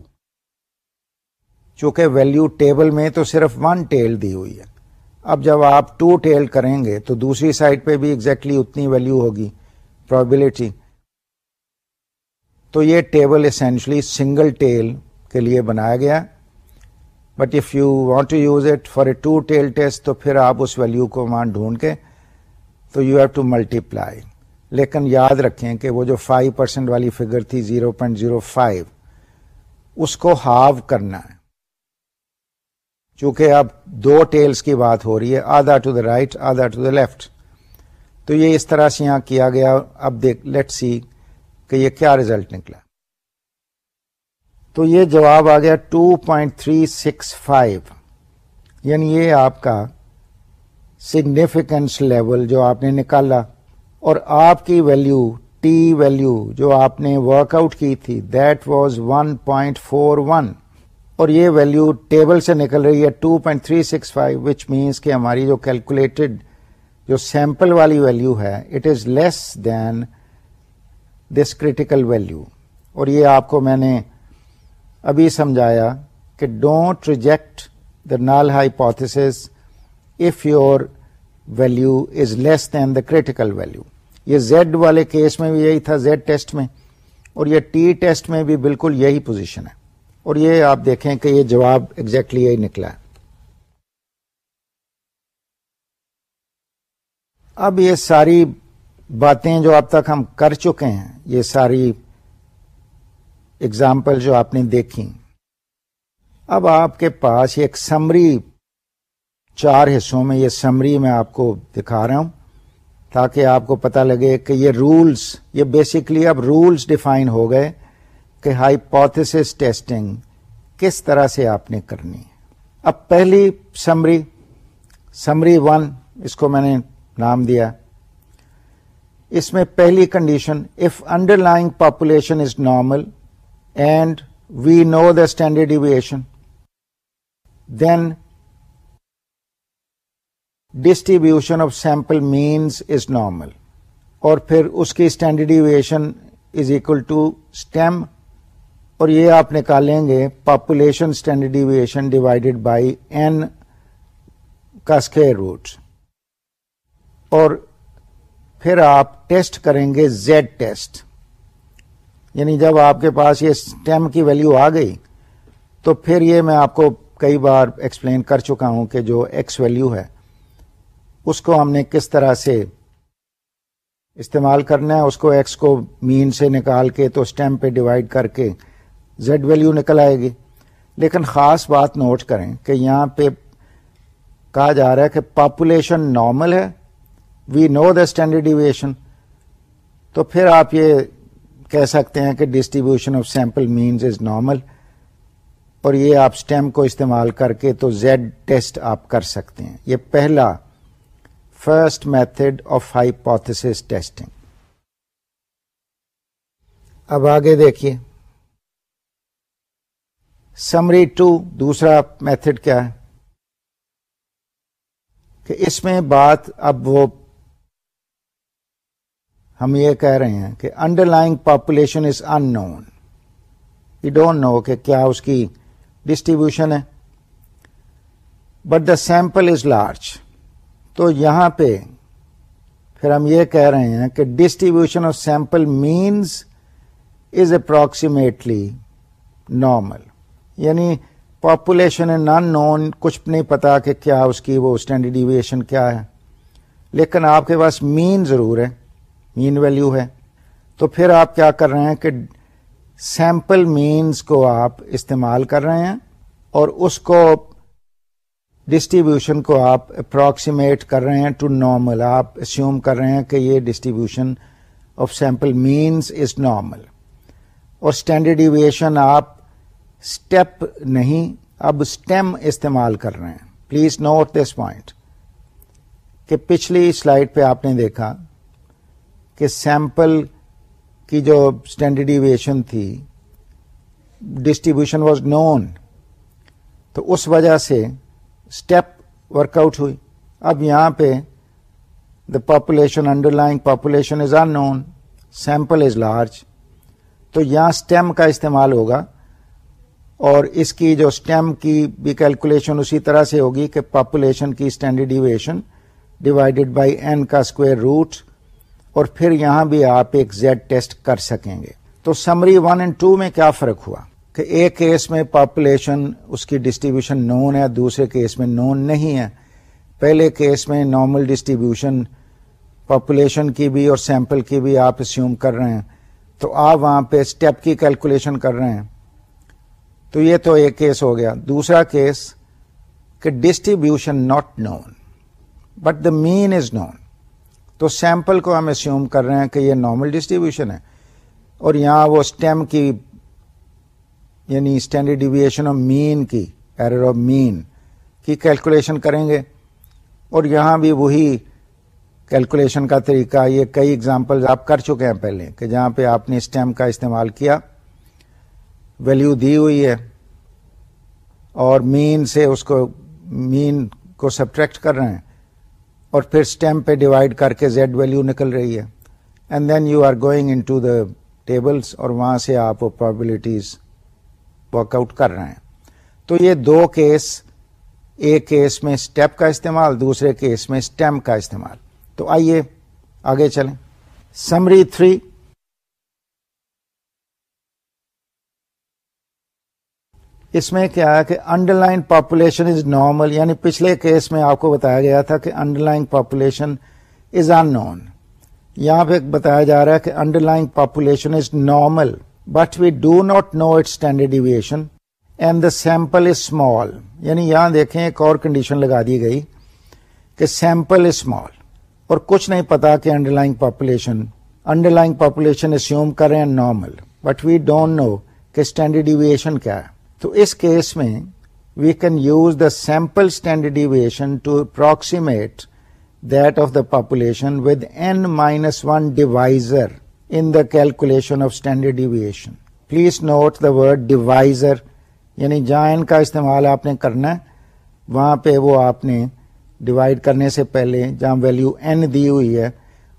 چونکہ ویلو ٹیبل میں تو صرف ون ٹیل دی ہوئی ہے۔ اب جب آپ ٹو ٹیل کریں گے تو دوسری سائڈ پہ بھی ایگزیکٹلی exactly اتنی ویلو ہوگی پرابلٹی تو یہ ٹیبل اسینشلی سنگل ٹیل کے لیے بنایا گیا۔ But if you want to use it for a two tail test تو پھر آپ اس ویلو کو وہاں ڈھونڈ کے تو you have to multiply لیکن یاد رکھیں کہ وہ جو فائیو پرسینٹ والی فگر تھی زیرو پوائنٹ زیرو فائیو اس کو ہاو کرنا ہے۔ چونکہ اب دو ٹیلز کی بات ہو رہی ہے، آدھا ٹو دا رائٹ، آدھا ٹو دا لیفٹ۔ تو یہ اس طرح سے یہاں کیا گیا، اب دیکھ لیٹ سی کہ یہ کیا ریزلٹ نکلا۔ تو یہ جواب آ گیا two point three six five یعنی یہ آپ کا سگنیفیکینس لیول جو آپ نے نکالا اور آپ کی ویلو ٹی ویلو جو آپ نے ورک آؤٹ کی تھی that was one point four one اور یہ ویلو ٹیبل سے نکل رہی ہے 2.365 point three six five which means کہ ہماری جو کیلکولیٹڈ جو سیمپل والی ویلو ہے it is less than this critical value اور یہ آپ کو میں نے ابھی سمجھایا کہ don't reject the null hypothesis if your value is less than the critical value یہ زیڈ والے کیس میں بھی یہی تھا زیڈ ٹیسٹ میں، اور یہ ٹی ٹیسٹ میں بھی بالکل یہی پوزیشن ہے۔ اور یہ آپ دیکھیں کہ یہ جواب ایگزیکٹلی یہی نکلا ہے۔ اب یہ ساری باتیں جو اب تک ہم کر چکے ہیں، یہ ساری اگزامپل جو آپ نے دیکھی۔ اب آپ کے پاس ایک سمری چار حصوں میں، یہ سمری میں آپ کو دکھا رہا ہوں تاکہ آپ کو پتا لگے کہ یہ رولز یہ بیسکلی اب رولز ڈیفائن ہو گئے۔ کہ ہائیپوتھس ٹیسٹنگ کس طرح سے آپ نے کرنی ہے۔ اب پہلی سمری سمری ون، اس کو میں نے نام دیا۔ اس میں پہلی condition if underlying population is normal and we know the standard deviation then distribution of sample means is normal اور پھر اس کی standard deviation is equal to stem اور یہ آپ نکالیں گے population standard deviation divided by n کا اسکوئر روٹ اور پھر آپ ٹیسٹ کریں گے زیڈ ٹیسٹ یعنی جب آپ کے پاس یہ اسٹیم کی ویلو آ گئی، تو پھر یہ میں آپ کو کئی بار ایکسپلین کر چکا ہوں کہ جو ایکس ویلو ہے، اس کو ہم نے کس طرح سے استعمال کرنا ہے، اس کو ایکس کو مین سے نکال کے تو اسٹیم پہ ڈیوائڈ کر کے زیڈ ویلو نکل آئے گی۔ لیکن خاص بات نوٹ کریں کہ یہاں پہ کہا جا رہا ہے کہ پاپولیشن نارمل ہے۔ We know the standard deviation تو پھر آپ یہ کہہ سکتے ہیں کہ distribution of sample means is normal اور یہ آپ اسٹیم کو استعمال کر کے تو زیڈ ٹیسٹ آپ کر سکتے ہیں۔ یہ پہلا first method of hypothesis testing اب آگے دیکھیے۔ سمری ٹو دوسرا میتھڈ کیا ہے؟ کہ اس میں بات اب وہ ہم یہ کہہ رہے ہیں کہ underlying population is unknown you don't know کہ کیا اس کی ڈسٹریبیوشن ہے۔ But the sample is large تو یہاں پہ پھر ہم یہ کہہ رہے ہیں کہ distribution of sample means is approximately normal یعنی پاپولیشن نان نون کچھ نہیں پتا کہ کیا اس کی وہ اسٹینڈرڈ ڈیویشن کیا ہے۔ لیکن آپ کے پاس مین ضرور ہے مین ویلو ہے۔ تو پھر آپ کیا کر رہے ہیں کہ سیمپل مینس کو آپ استعمال کر رہے ہیں اور اس کو ڈسٹریبیوشن کو آپ اپروکسیمیٹ کر رہے ہیں ٹو نارمل آپ اسیوم کر رہے ہیں کہ یہ distribution of sample means is normal اور اسٹینڈرڈ ڈیویشن آپ اسٹیپ نہیں، اب اسٹیم استعمال کر رہے ہیں۔ پلیز نوٹ دس پوائنٹ کہ پچھلی سلائڈ پہ آپ نے دیکھا کہ سیمپل کی جو اسٹینڈرڈ ڈیویشن تھی ڈسٹریبیوشن واز نون تو اس وجہ سے اسٹیپ ورک آؤٹ ہوئی۔ اب یہاں پہ the population underlying population is unknown sample is large تو یہاں اسٹیم کا استعمال ہوگا۔ اور اس کی جو اسٹیم کی بھی کیلکولیشن اسی طرح سے ہوگی کہ پاپولیشن کی standard deviation divided by n کا اسکوئر روٹ اور پھر یہاں بھی آپ ایک زیڈ ٹیسٹ کر سکیں گے۔ تو سمری ون اینڈ ٹو میں کیا فرق ہوا؟ کہ ایک کیس میں پاپولیشن اس کی ڈسٹریبیوشن نون ہے، دوسرے کیس میں نون نہیں ہے۔ پہلے کیس میں نارمل ڈسٹریبیوشن پاپولیشن کی بھی اور سیمپل کی بھی آپ اسیوم کر رہے ہیں۔ تو آپ وہاں پہ اسٹیپ کی کیلکولیشن کر رہے ہیں۔ تو یہ تو ایک کیس ہو گیا۔ دوسرا کیس کہ distribution not known but the mean is known تو سیمپل کو ہم اسیوم کر رہے ہیں کہ یہ نارمل ڈسٹریبیوشن ہے۔ اور یہاں وہ اسٹیم کی یعنی اسٹینڈرڈ ڈیویشن آف مین کی ایرر آف مین کی کیلکولیشن کریں گے۔ اور یہاں بھی وہی کیلکولیشن کا طریقہ، یہ کئی اگزامپل آپ کر چکے ہیں پہلے کہ جہاں پہ آپ نے اسٹیم کا استعمال کیا۔ ویلو دی ہوئی ہے اور مین سے اس کو مین کو سبٹریکٹ کر رہے ہیں اور پھر اسٹیم پہ ڈیوائڈ کر کے زیڈ ویلو نکل رہی ہے and then you are going into the tables اور وہاں سے آپ پرابلٹیز ورک آؤٹ کر رہے ہیں۔ تو یہ دو کیس ایک کیس میں اسٹیپ کا استعمال، دوسرے کیس میں اسٹیم کا استعمال۔ تو آئیے آگے چلیں۔ سمری تھری اس میں کیا ہے کہ underlying population is normal یعنی پچھلے کیس میں آپ کو بتایا گیا تھا کہ underlying population is unknown یہاں پہ بتایا جا رہا ہے کہ underlying population is normal but we do not know it standard deviation and the sample is small یعنی یہاں دیکھیں ایک اور کنڈیشن لگا دی گئی کہ سیمپل از اسمال اور کچھ نہیں پتا کہ underlying population underlying population assume کریں normal but we don't know کہ اسٹینڈرڈ ڈیویشن کیا ہے. تو اس کیس میں we can use the sample standard deviation to approximate that of the population with n minus one divisor in the calculation of standard deviation please note the word divisor یعنی جہاں N کا استعمال آپ نے کرنا ہے، وہاں پہ وہ آپ نے ڈیوائڈ کرنے سے پہلے جہاں ویلو این دی ہوئی ہے،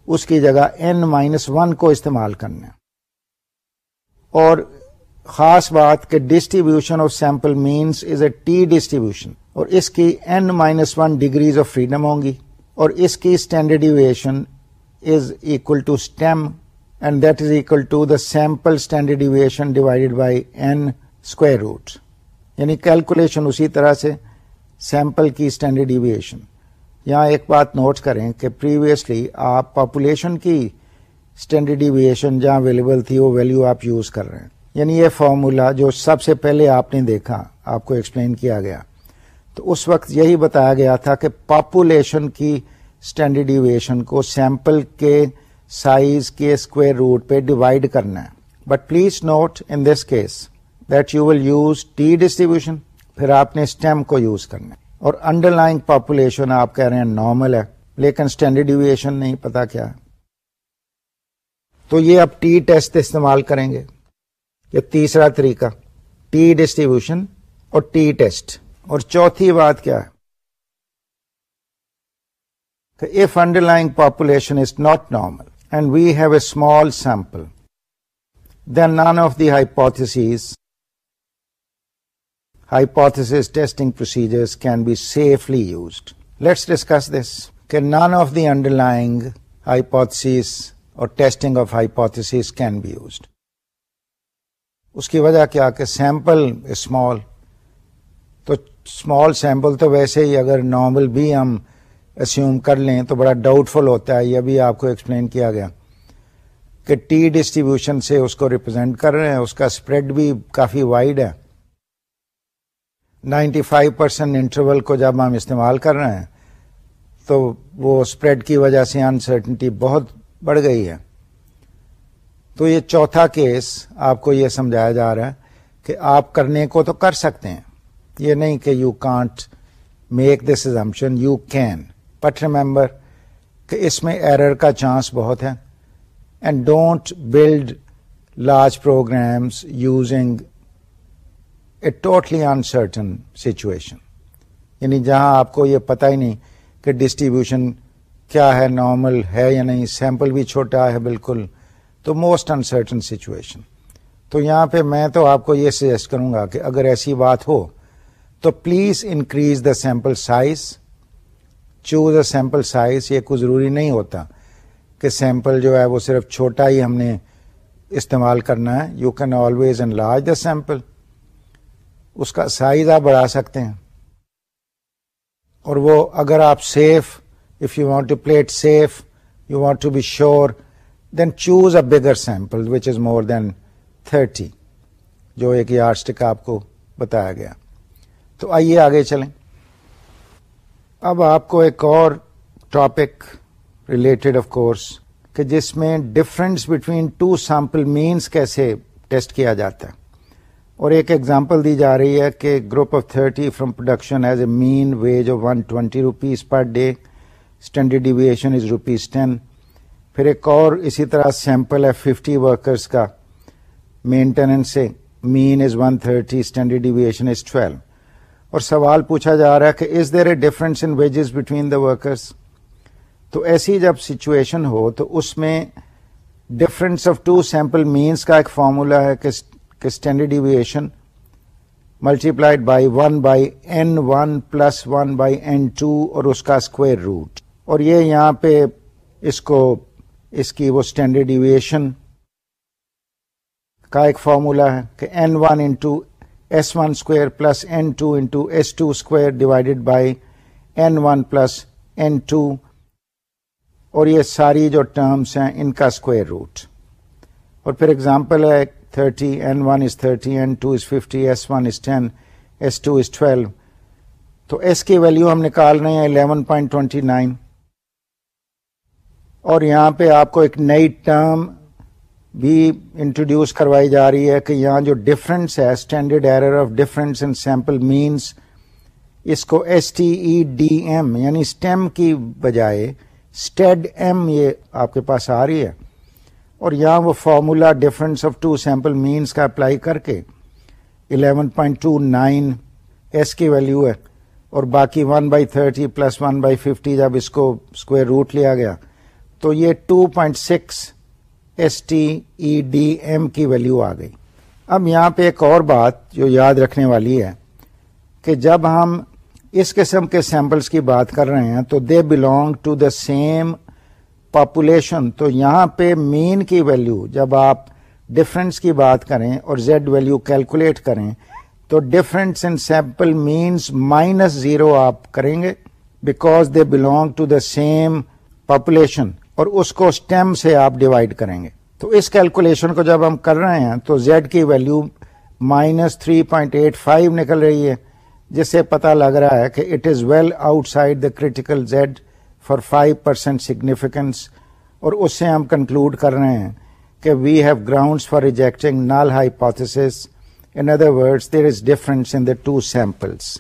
اس کی جگہ این مائنس ون کو استعمال کرنا ہے۔ اور خاص بات کہ distribution of sample means is a t distribution اور اس کی n minus one degrees of freedom ہوں گی اور اس کی standard deviation is equal to stem and that is equal to the sample standard deviation divided by n square root یعنی calculation اسی طرح سے سیمپل کی اسٹینڈرڈ ڈیویشن یہاں ایک بات نوٹ کریں کہ پریویسلی آپ پاپولیشن کی اسٹینڈرڈ ڈیویشن جہاں اویلیبل تھی وہ ویلو آپ یوز کر رہے ہیں۔ یعنی یہ فارمولا جو سب سے پہلے آپ نے دیکھا، آپ کو ایکسپلین کیا گیا۔ تو اس وقت یہی بتایا گیا تھا کہ پاپولیشن کی اسٹینڈرڈ ڈیویشن کو سیمپل کے سائز کے اسکوئر روٹ پہ ڈیوائڈ کرنا ہے۔ But please note in this case that you will use t distribution پھر آپ نے اسٹیم کو یوز کرنا ہے۔ اور انڈر لائن پاپولیشن آپ کہہ رہے ہیں نارمل ہے، لیکن اسٹینڈرڈ ڈیویشن نہیں، پتا کیا۔ ہے تو یہ اب ٹی ٹیسٹ استعمال کریں گے۔ یہ تیسرا طریقہ ٹی ڈسٹریبیوشن اور ٹی ٹیسٹ اور چوتھی بات کیا ہے؟ If underlying population is not normal and we have a small sample then none of the hypothesis hypothesis testing procedure can be safely used let's discuss this کہ none of the underlying hypothesis اور testing of hypothesis can be used اس کی وجہ کیا کہ sample small تو small sample تو ویسے ہی اگر نارمل بھی ہم اسیوم کر لیں تو بڑا ڈاؤٹ فل ہوتا ہے، یہ بھی آپ کو ایکسپلین کیا گیا۔ کہ ٹی ڈسٹریبیوشن سے اس کو ریپرزینٹ کر رہے ہیں، اس کا اسپریڈ بھی کافی وائڈ ہے۔ نائنٹی فائیو پرسینٹ انٹرول کو جب ہم استعمال کر رہے ہیں، تو وہ اسپریڈ کی وجہ سے انسرٹنٹی بہت بڑھ گئی ہے۔ تو یہ چوتھا کیس آپ کو یہ سمجھایا جا رہا ہے کہ آپ کرنے کو تو کر سکتے ہیں۔ یہ نہیں کہ you can't make this assumption you can but remember کہ اس میں ایرر کا چانس بہت ہے۔ And don't build large programs using a totally uncertain situation یعنی جہاں آپ کو یہ پتا ہی نہیں کہ ڈسٹریبیوشن کیا ہے نارمل ہے یا نہیں۔ سیمپل بھی چھوٹا ہے بالکل۔ تو موسٹ انسرٹن سچویشن تو یہاں پہ میں تو آپ کو یہ سجیسٹ کروں گا کہ اگر ایسی بات ہو، تو please increase the sample size choose a sample size یہ کوئی ضروری نہیں ہوتا کہ سیمپل جو ہے وہ صرف چھوٹا ہی ہم نے استعمال کرنا ہے۔ You can always enlarge the sample اس کا سائز آپ بڑھا سکتے ہیں۔ اور وہ اگر آپ safe if you want to play it safe you want to be sure then choose a bigger sample which is more than thirty جو ایک یار اسٹک آپ کو بتایا گیا۔ تو آئیے آگے چلیں۔ اب آپ کو ایک اور ٹاپک ریلیٹڈ آف کورس کہ جس میں difference between two sample means کیسے ٹیسٹ کیا جاتا ہے۔ اور ایک ایگزامپل دی جا رہی ہے کہ group of thirty from production as a mean wage of one twenty rupees per day standard deviation is rupees ten پھر ایک اور اسی طرح سیمپل ہے ففٹی ورکرس کا مینٹیننس سے mean is one thirty, standard deviation is twelve. اور سوال پوچھا جا رہا ہے کہ is there a difference in wages between the workers تو ایسی جب سچویشن ہو تو اس میں difference of two sample means کا ایک فارمولا ہے کہ standard deviation multiplied by one by n one plus one by n two اور اس کا اسکوئر روٹ اور یہ یہاں پہ اس کو اس کی وہ اسٹینڈرڈ ڈیویشن کا ایک فارمولا ہے کہ n one into s one square plus n two into s two square divided by n one plus n two اور یہ ساری جو ٹرمس ہیں ان کا اسکوئر روٹ اور پھر اگزامپل ہے thirty n one is thirty n two is fifty s one is ten s two is twelve تو ایس کی ویلو ہم نکال رہے ہیں الیون پوائنٹ ٹوینٹی نائن اور یہاں پہ آپ کو ایک نئی ٹرم بھی انٹروڈیوس کروائی جا رہی ہے کہ یہاں جو ڈفرینس ہے standard error of difference in sample means اس کو S T E D M یعنی اسٹیم کی بجائے اسٹیڈ ایم یہ آپ کے پاس آ رہی ہے۔ اور یہاں وہ formula difference of two sample means کا اپلائی کر کے eleven point two nine s کی ویلو ہے۔ اور باقی one by thirty plus one by fifty جب اس کو اسکوئر روٹ لیا گیا تو یہ 2.6 S T E D M کی ویلو آ گئی۔ اب یہاں پہ ایک اور بات جو یاد رکھنے والی ہے کہ جب ہم اس قسم کے سیمپلس کی بات کر رہے ہیں تو they belong to the same population تو یہاں پہ مین کی ویلو جب آپ ڈفرینس کی بات کریں اور زیڈ ویلو کیلکولیٹ کریں تو difference in sample means minus zero آپ کریں گے because they belong to the same population اور اس کو اسٹیم سے آپ ڈیوائڈ کریں گے۔ تو اس کیلکولیشن کو جب ہم کر رہے ہیں تو زیڈ کی value minus three point eight five نکل رہی ہے، جس سے پتا لگ رہا ہے کہ it is well outside the critical Z for five percent significance اور اس سے ہم کنکلوڈ کر رہے ہیں کہ we have grounds for rejecting null hypothesis in other word there is difference in the two samples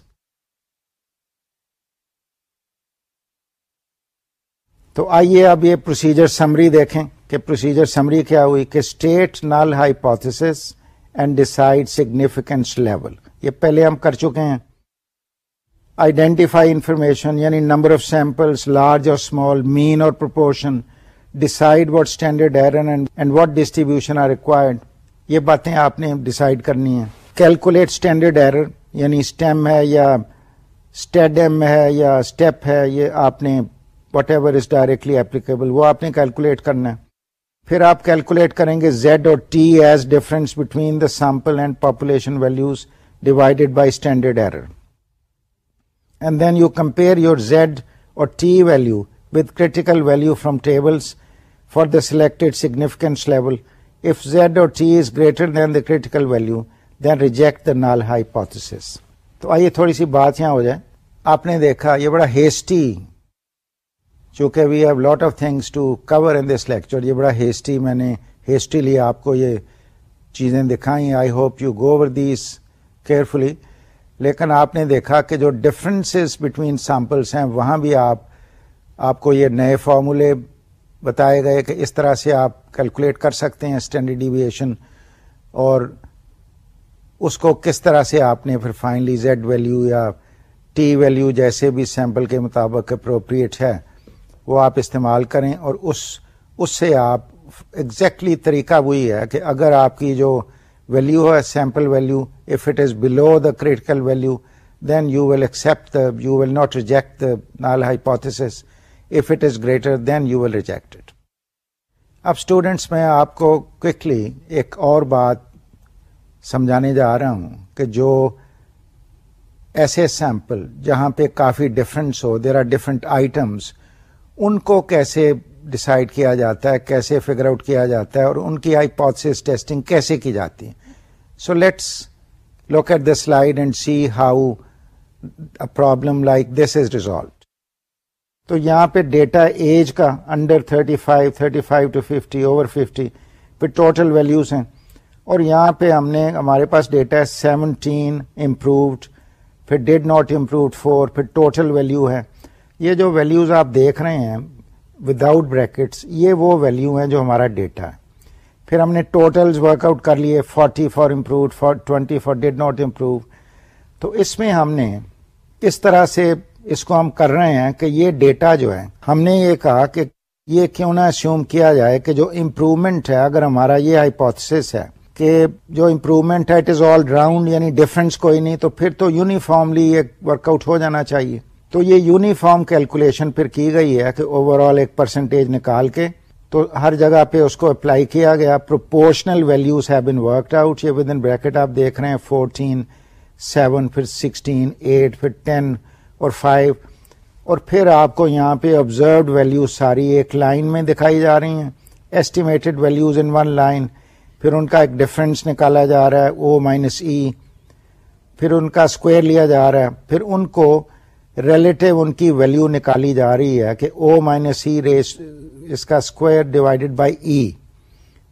تو آئیے اب یہ پروسیجر سمری دیکھیں کہ پروسیجر سمری کیا ہوئی کہ state null hypothesis and decide significance level یہ پہلے ہم کر چکے ہیں. آئیڈینٹیفائی انفارمیشن یعنی نمبر آف سیمپلس لارج اور اسمال مین اور proportion decide what standard error and what distribution are required یہ باتیں آپ نے ڈسائڈ کرنی ہیں. کیلکولیٹ اسٹینڈرڈ ایرر یعنی اسٹیم ہے یا اسٹیڈیم ہے یا اسٹیپ ہے، یہ آپ نے whatever is directly applicable وہ آپ نے کیلکولیٹ کرنا ہے پھر آپ کیلکولیٹ کریں گے زیڈ اور T as difference between the sample and population values divided by standard error and then you compare your Z اور T value with critical value from tables for the selected significance level. If Z or T is greater than the critical value, then reject the null hypothesis. تو آئیے تھوڑی سی بات یہاں ہو جائے آپ نے دیکھا یہ بڑا ہیسٹی چونکہ we have lot of things to cover in this lecture یہ بڑا ہیسٹی میں نے ہیسٹیلی آپ کو یہ چیزیں دکھائیں. I hope you go over these carefully لیکن آپ نے دیکھا کہ جو ڈفرینس بٹوین سیمپلس ہیں، وہاں بھی آپ آپ کو یہ نئے فارمولے بتائے گئے کہ اس طرح سے آپ کیلکولیٹ کر سکتے ہیں اسٹینڈرڈ ڈیویشن اور اس کو کس طرح سے آپ نے پھر فائنلی زیڈ ویلو یا ٹی ویلو جیسے بھی سیمپل کے مطابق اپروپریٹ ہے۔ وہ آپ استعمال کریں اور اس اس سے آپ ایگزیکٹلی طریقہ وہی ہے کہ اگر آپ کی جو ویلو ہے sample value if it is below the critical value then you will accept you will not reject null hypothesis if it is greater than you will reject it اب اسٹوڈینٹس میں آپ کو کوکلی ایک اور بات سمجھانے جا رہا ہوں کہ جو ایسے سیمپل جہاں پہ کافی ڈفرینس ہو دیر آر ڈفرنٹ آئٹمس ان کو کیسے ڈسائڈ کیا جاتا ہے، کیسے فگر آؤٹ کیا جاتا ہے اور ان کی ہائیپوتھس ٹیسٹنگ کیسے کی جاتی ہے۔ So let's look at the slide and see how problem like this is resolve تو یہاں پہ ڈیٹا ایج کا under 35 five thirty five to fifty over fifty پھر ٹوٹل ویلوز ہیں۔ اور یہاں پہ ہم نے ہمارے پاس ڈیٹا ہے سیونٹین امپرووڈ پھر ڈیڈ ناٹ امپرووڈ فور پھر ٹوٹل ویلو ہے۔ یہ جو ویلوز آپ دیکھ رہے ہیں وداؤٹ بریکٹس یہ وہ ویلو ہیں جو ہمارا ڈیٹا ہے. پھر ہم نے ٹوٹل ورک آؤٹ کر لیے forty four improved four twenty four did not improve تو اس میں ہم نے اس طرح سے اس کو ہم کر رہے ہیں کہ یہ ڈیٹا جو ہے، ہم نے یہ کہا کہ یہ کیوں نہ اسیوم کیا جائے کہ جو امپروومنٹ ہے، اگر ہمارا یہ ہائیپوتھس ہے کہ جو امپروومنٹ ہے اٹ از آل راؤنڈ یعنی ڈفرینس کوئی نہیں، تو پھر تو یونیفارملی یہ ورک آؤٹ ہو جانا چاہیے. تو یہ یونیفارم کیلکولیشن پھر کی گئی ہے کہ اوور آل ایک پرسنٹیج نکال کے تو ہر جگہ پہ اس کو اپلائی کیا گیا. Proportional values have been worked out یہ ود ان بریکٹ آپ دیکھ رہے ہیں. فورٹین سیون پھر سکسٹین ایٹ پھر ٹین اور فائیو اور پھر آپ کو یہاں پہ آبزروڈ ویلو ساری ایک لائن میں دکھائی جا رہی ہیں. Estimated values in one line پھر ان کا ایک ڈفرینس نکالا جا رہا ہے. او مائنس ای پھر ان کا اسکوئر لیا جا رہا ہے. پھر ان کو ریلیٹو ان کی ویلو نکالی جا رہی ہے کہ او مائنس ای ریس اس کا اسکوئر ڈیوائڈیڈ بائی ای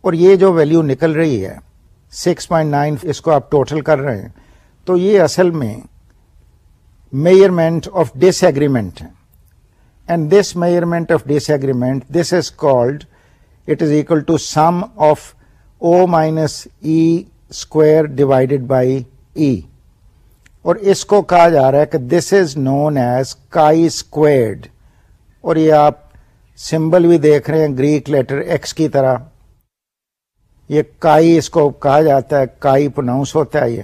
اور یہ جو ویلو نکل رہی ہے سکس پوائنٹ نائن اس کو آپ ٹوٹل کر رہے ہیں، تو یہ اصل میں measurement of disagreement and this measurement of disagreement this is called it is equal to sum of O minus E square divided by E اور اس کو کہا جا رہا ہے کہ دس از نون ایز کائی اسکوئرڈ اور یہ آپ سمبل بھی دیکھ رہے ہیں گریک لیٹر ایکس کی طرح. یہ کائی اس کو کہا جاتا ہے کائی پروناؤنس ہوتا ہے یہ.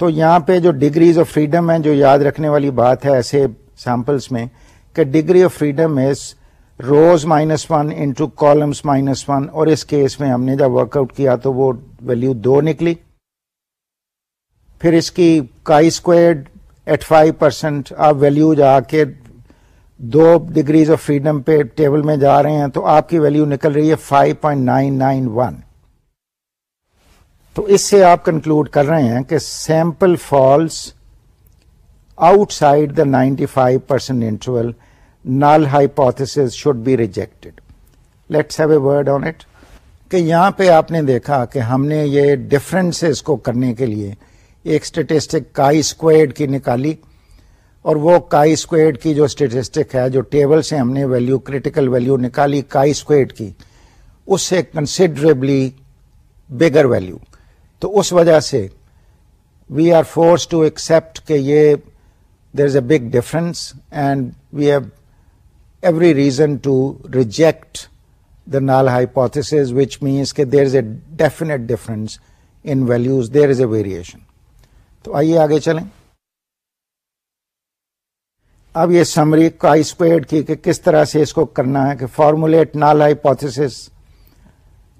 تو یہاں پہ جو ڈگریز آف فریڈم ہے جو یاد رکھنے والی بات ہے ایسے سیمپلس میں، کہ degree of freedom is rows minus one into columns minus one اور اس کیس میں ہم نے جب ورک آؤٹ کیا تو وہ ویلو دو نکلی. پھر اس کی chi squared at five percent آپ ویلو جا کے دو ڈگریز آف فریڈم پہ ٹیبل میں جا رہے ہیں تو آپ کی ویلو نکل رہی ہے five point nine nine one تو اس سے آپ کنکلوڈ کر رہے ہیں کہ sample falls outside the ninety five percent interval null hypothesis should be rejected let's have a word on it کہ یہاں پہ آپ نے دیکھا کہ ہم نے یہ ڈفرینس کو کرنے کے لیے ایک اسٹیٹسٹک کائی اسکوئرڈ کی نکالی اور وہ کائی اسکوئرڈ کی جو اسٹیٹسٹک ہے، جو ٹیبل سے ہم نے ویلو کریٹیکل ویلو نکالی کائی اسکوئرڈ کی، اس سے کنسیڈریبلی بگر ویلو تو اس وجہ سے we are forced to accept کہ یہ there is a big difference and we have every reason to reject the null hypothesis which means کہ there is a definite difference in values there is a variation تو آئیے آگے چلیں۔ اب یہ summary کا اسکوئرڈ کی کہ کس طرح سے اس کو کرنا ہے کہ formulate null hypothesis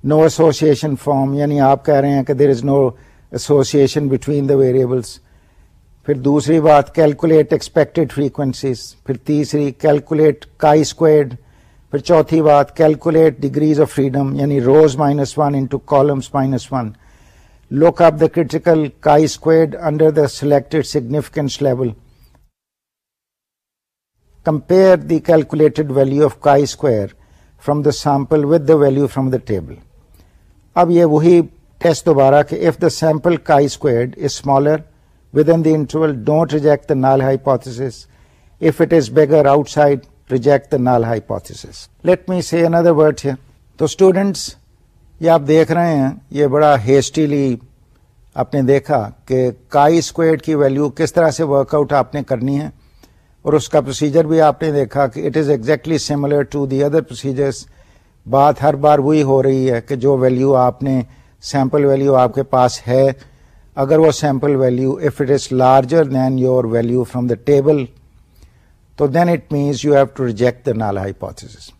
no association form یعنی آپ کہہ رہے ہیں کہ there is no association between the variables پھر دوسری بات کیلکولیٹ ایکسپیکٹڈ فریکوینسیز پھر تیسری کیلکولیٹ کائی اسکوئرڈ پھر چوتھی بات کیلکولیٹ ڈگریز آف فریڈم یعنی rows minus one into columns minus one look up the critical chi squared under the selected significance level compare the calculated value of chi square from the sample with the value from the table اب یہ وہی test دوبارہ کہ if the sample chi squared is smaller within the interval don't reject the null hypothesis if it is bigger outside reject the null hypothesis let me see another word ہے تو students یہ آپ دیکھ رہے ہیں، یہ بڑا ہیسٹیلی آپ نے دیکھا کہ کائی اسکوئرڈ کی ویلو کس طرح سے ورک آؤٹ آپ نے کرنی ہے۔ اور اس کا پروسیجر بھی آپ نے دیکھا کہ it is exactly similar to the other procedures بات ہر بار وہی ہو رہی ہے کہ جو ویلو آپ نے سیمپل ویلو آپ کے پاس ہے، اگر وہ sample value of it is larger than your value from the table تو then it means you have to reject the null hypothesis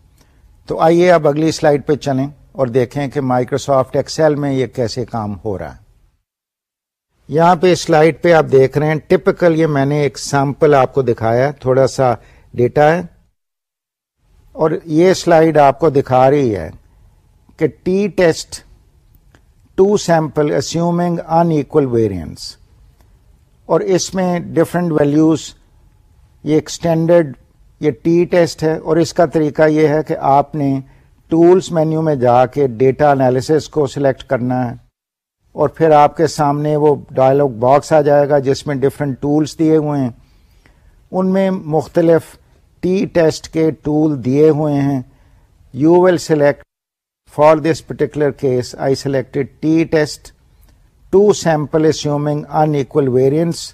تو آئیے اب اگلی سلائڈ پہ چلیں۔ اور دیکھیں کہ مائکروسافٹ ایکسل میں یہ کیسے کام ہو رہا ہے۔ یہاں پہ سلائڈ پہ آپ دیکھ رہے ہیں۔ ٹپکل یہ میں نے ایک سیمپل آپ کو دکھایا، تھوڑا سا ڈیٹا ہے۔ اور یہ سلائڈ آپ کو دکھا رہی ہے کہ T test two sample assuming unequal variance اور اس میں ڈفرینٹ ویلوز یہ ایکسٹینڈرڈ یہ ٹی ٹیسٹ ہے۔ اور اس کا طریقہ یہ ہے کہ آپ نے ٹولس مینیو میں جا کے ڈیٹا انالیس کو سلیکٹ کرنا ہے اور پھر آپ کے سامنے وہ ڈائلگ باکس آ جائے گا جس میں ڈفرینٹ ٹولس دیے ہوئے ہیں۔ ان میں مختلف ٹی ٹیسٹ کے ٹول دیے ہوئے ہیں۔ You will select for this particular case I selected t test two sample assuming unequal variance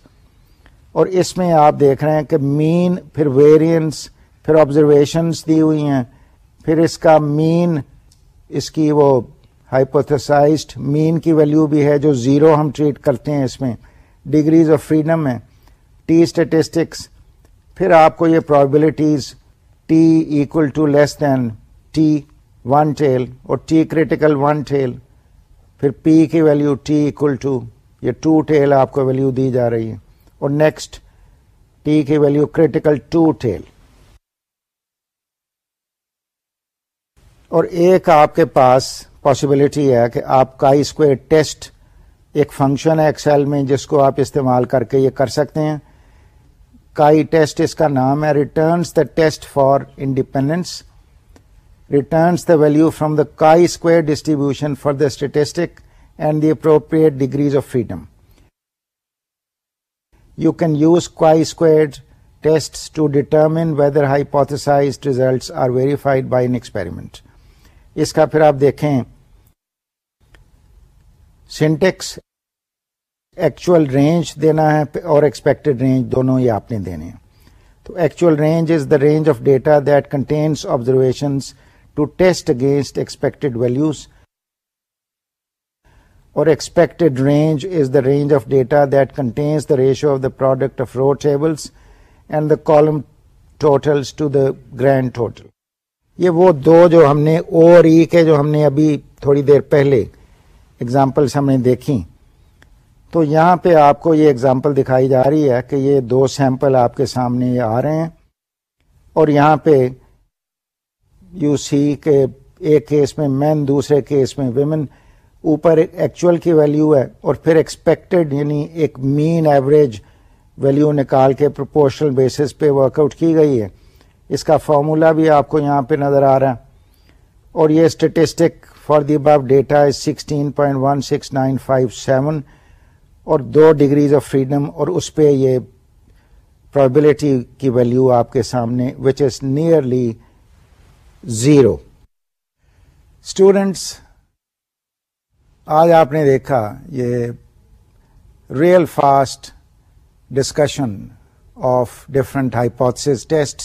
اور اس میں آپ دیکھ رہے ہیں کہ مین پھر ویریئنس پھر آبزرویشنس دی ہوئی ہیں۔ پھر اس کا مین، اس کی وہ ہائپوتھسائزڈ مین کی ویلو بھی ہے جو زیرو ہم ٹریٹ کرتے ہیں اس میں۔ ڈگریز آف فریڈم ہے ٹی اسٹیٹسٹکس پھر آپ کو یہ probabilities t equal to less than t one tail اور ٹی کریٹیکل ون ٹیل پھر پی کی ویلو ٹی اکول ٹو یہ ٹو ٹیل آپ کو ویلو دی جا رہی ہے۔ اور نیکسٹ ٹی کی ویلو کریٹیکل ٹو ٹیل اور ایک آپ کے پاس پاسبلٹی ہے کہ آپ کا اسکوئر ٹیسٹ ایک فنکشن ہے ایکسل میں جس کو آپ استعمال کر کے یہ کر سکتے ہیں۔ کائی ٹیسٹ اس کا نام ہے returns the test for independence returns the value from the chi square distribution for the statistic and the appropriate degrees of freedom you can use chi square test to determine whether hypothesized results are verified by an experiment اس کا پھر آپ دیکھیں۔ Syntax actual range دینا ہے اور expected range دونوں ہی آپ نے دینے ہیں۔ تو actual range is the range of data that contains observations to test against expected values or expected range is the range of data that contains the ratio of the product of row tables and the column totals to the grand total. یہ وہ دو جو ہم نے او اور ای کے جو ہم نے ابھی تھوڑی دیر پہلے اگزامپلس ہم نے دیکھی تو یہاں پہ آپ کو یہ اگزامپل دکھائی جا رہی ہے کہ یہ دو سیمپل آپ کے سامنے آ رہے ہیں۔ اور یہاں پہ یو سی کے ایک کیس میں مین دوسرے کیس میں ویمن اوپر ایکچوئل کی ویلیو ہے اور پھر ایکسپیکٹڈ یعنی ایک مین ایوریج ویلیو نکال کے پروپورشنل بیسس پہ ورک آؤٹ کی گئی ہے۔ اس کا فارمولا بھی آپ کو یہاں پہ نظر آ رہا ہے۔ اور یہ statistic for the above data is sixteen point one six nine five seven اور دو ڈگریز آف فریڈم اور اس پہ یہ پرابلٹی کی ویلو آپ کے سامنے which is nearly zero students آج آپ نے دیکھا یہ real fast discussion of different hypothesis test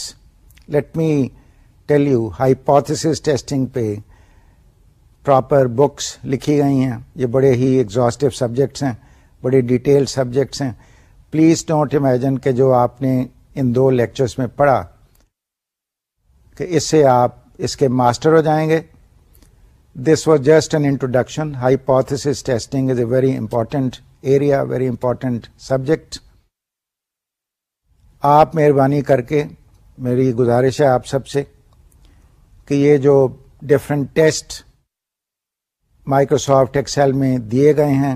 let me tell you hypothesis testing پہ پراپر بکس لکھی گئی ہیں یہ بڑے ہی ایگزاسٹو سبجیکٹس ہیں بڑے ڈیٹیل سبجیکٹس ہیں پلیز ڈونٹ امیجن کہ جو آپ نے ان دو لیکچرس میں پڑھا کہ اس سے آپ اس کے ماسٹر ہو جائیں گے this was just an introduction hypothesis testing is a very important area very important subject آپ مہربانی کر کے میری گزارش ہے آپ سب سے کہ یہ جو ڈفرینٹ ٹیسٹ مائکروسافٹ ایکسل میں دیے گئے ہیں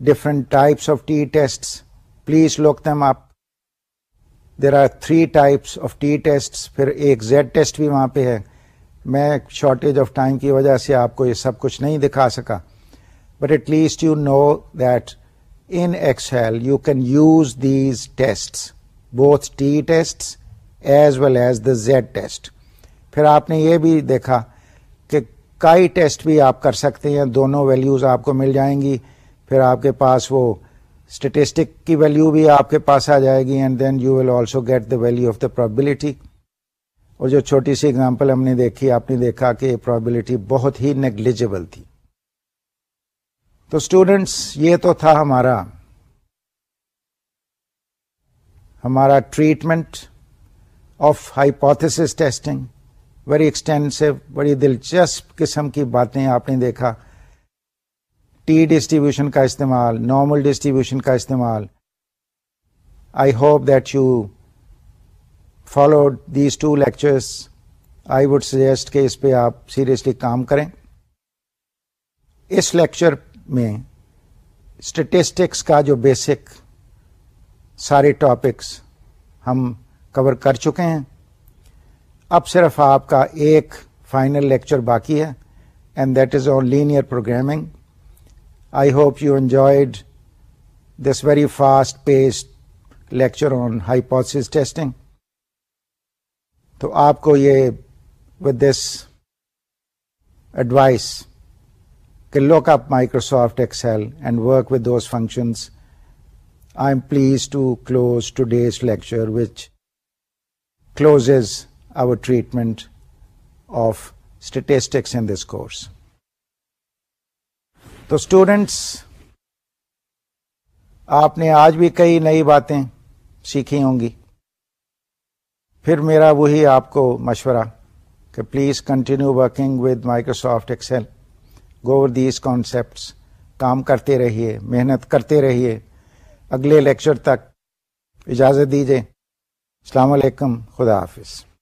different types of t test please look them آپ there are three types of t test پھر ایک زیڈ ٹیسٹ بھی وہاں پہ ہے. میں شارٹیج آف ٹائم کی وجہ سے آپ کو یہ سب کچھ نہیں دکھا سکا. But at least you know that in Excel you can use these test both t test as well as the Z test پھر آپ نے یہ بھی دیکھا کہ کئی ٹیسٹ بھی آپ کر سکتے ہیں، دونوں ویلیوز آپ کو مل جائیں گی۔ پھر آپ کے پاس وہ اسٹیٹسٹک کی ویلیو بھی آپ کے پاس آ جائے گی and then you will also get the value of the probability اور جو چھوٹی سی اگزامپل ہم نے دیکھی، آپ نے دیکھا کہ یہ پرابلٹی بہت ہی نیگلیجبل تھی۔ تو اسٹوڈینٹس یہ تو تھا ہمارا ہمارا treatment of hypothesis testing very extensive بڑی دلچسپ قسم کی باتیں آپ نے دیکھا ٹی ڈسٹریبیوشن کا استعمال نارمل ڈسٹریبیوشن کا استعمال I hope that you follow these two lectures I would suggest کہ اس پہ آپ سیریسلی کام کریں اس لیکچر میں اسٹیٹسٹکس کا جو بیسک سارے ٹاپکس ہم کور کر چکے ہیں۔ اب صرف آپ کا ایک فائنل لیکچر باقی ہے and that is on linear programming I hope you enjoyed this very fast paced lecture on hypothesis testing تو آپ کو یہ ود دس ایڈوائس کہ look up Microsoft Excel and work with those functions I am please to close to these lecture which closes our treatment of statistics in this course. تو students آپ نے آج بھی کئی نئی باتیں سیکھی ہوں گی پھر میرا وہی آپ کو مشورہ کہ please continue working with Microsoft Excel go over these concepts کام کرتے رہیے محنت کرتے رہیے اگلے لیکچر تک اجازت دیجیے السلام علیکم خدا حافظ۔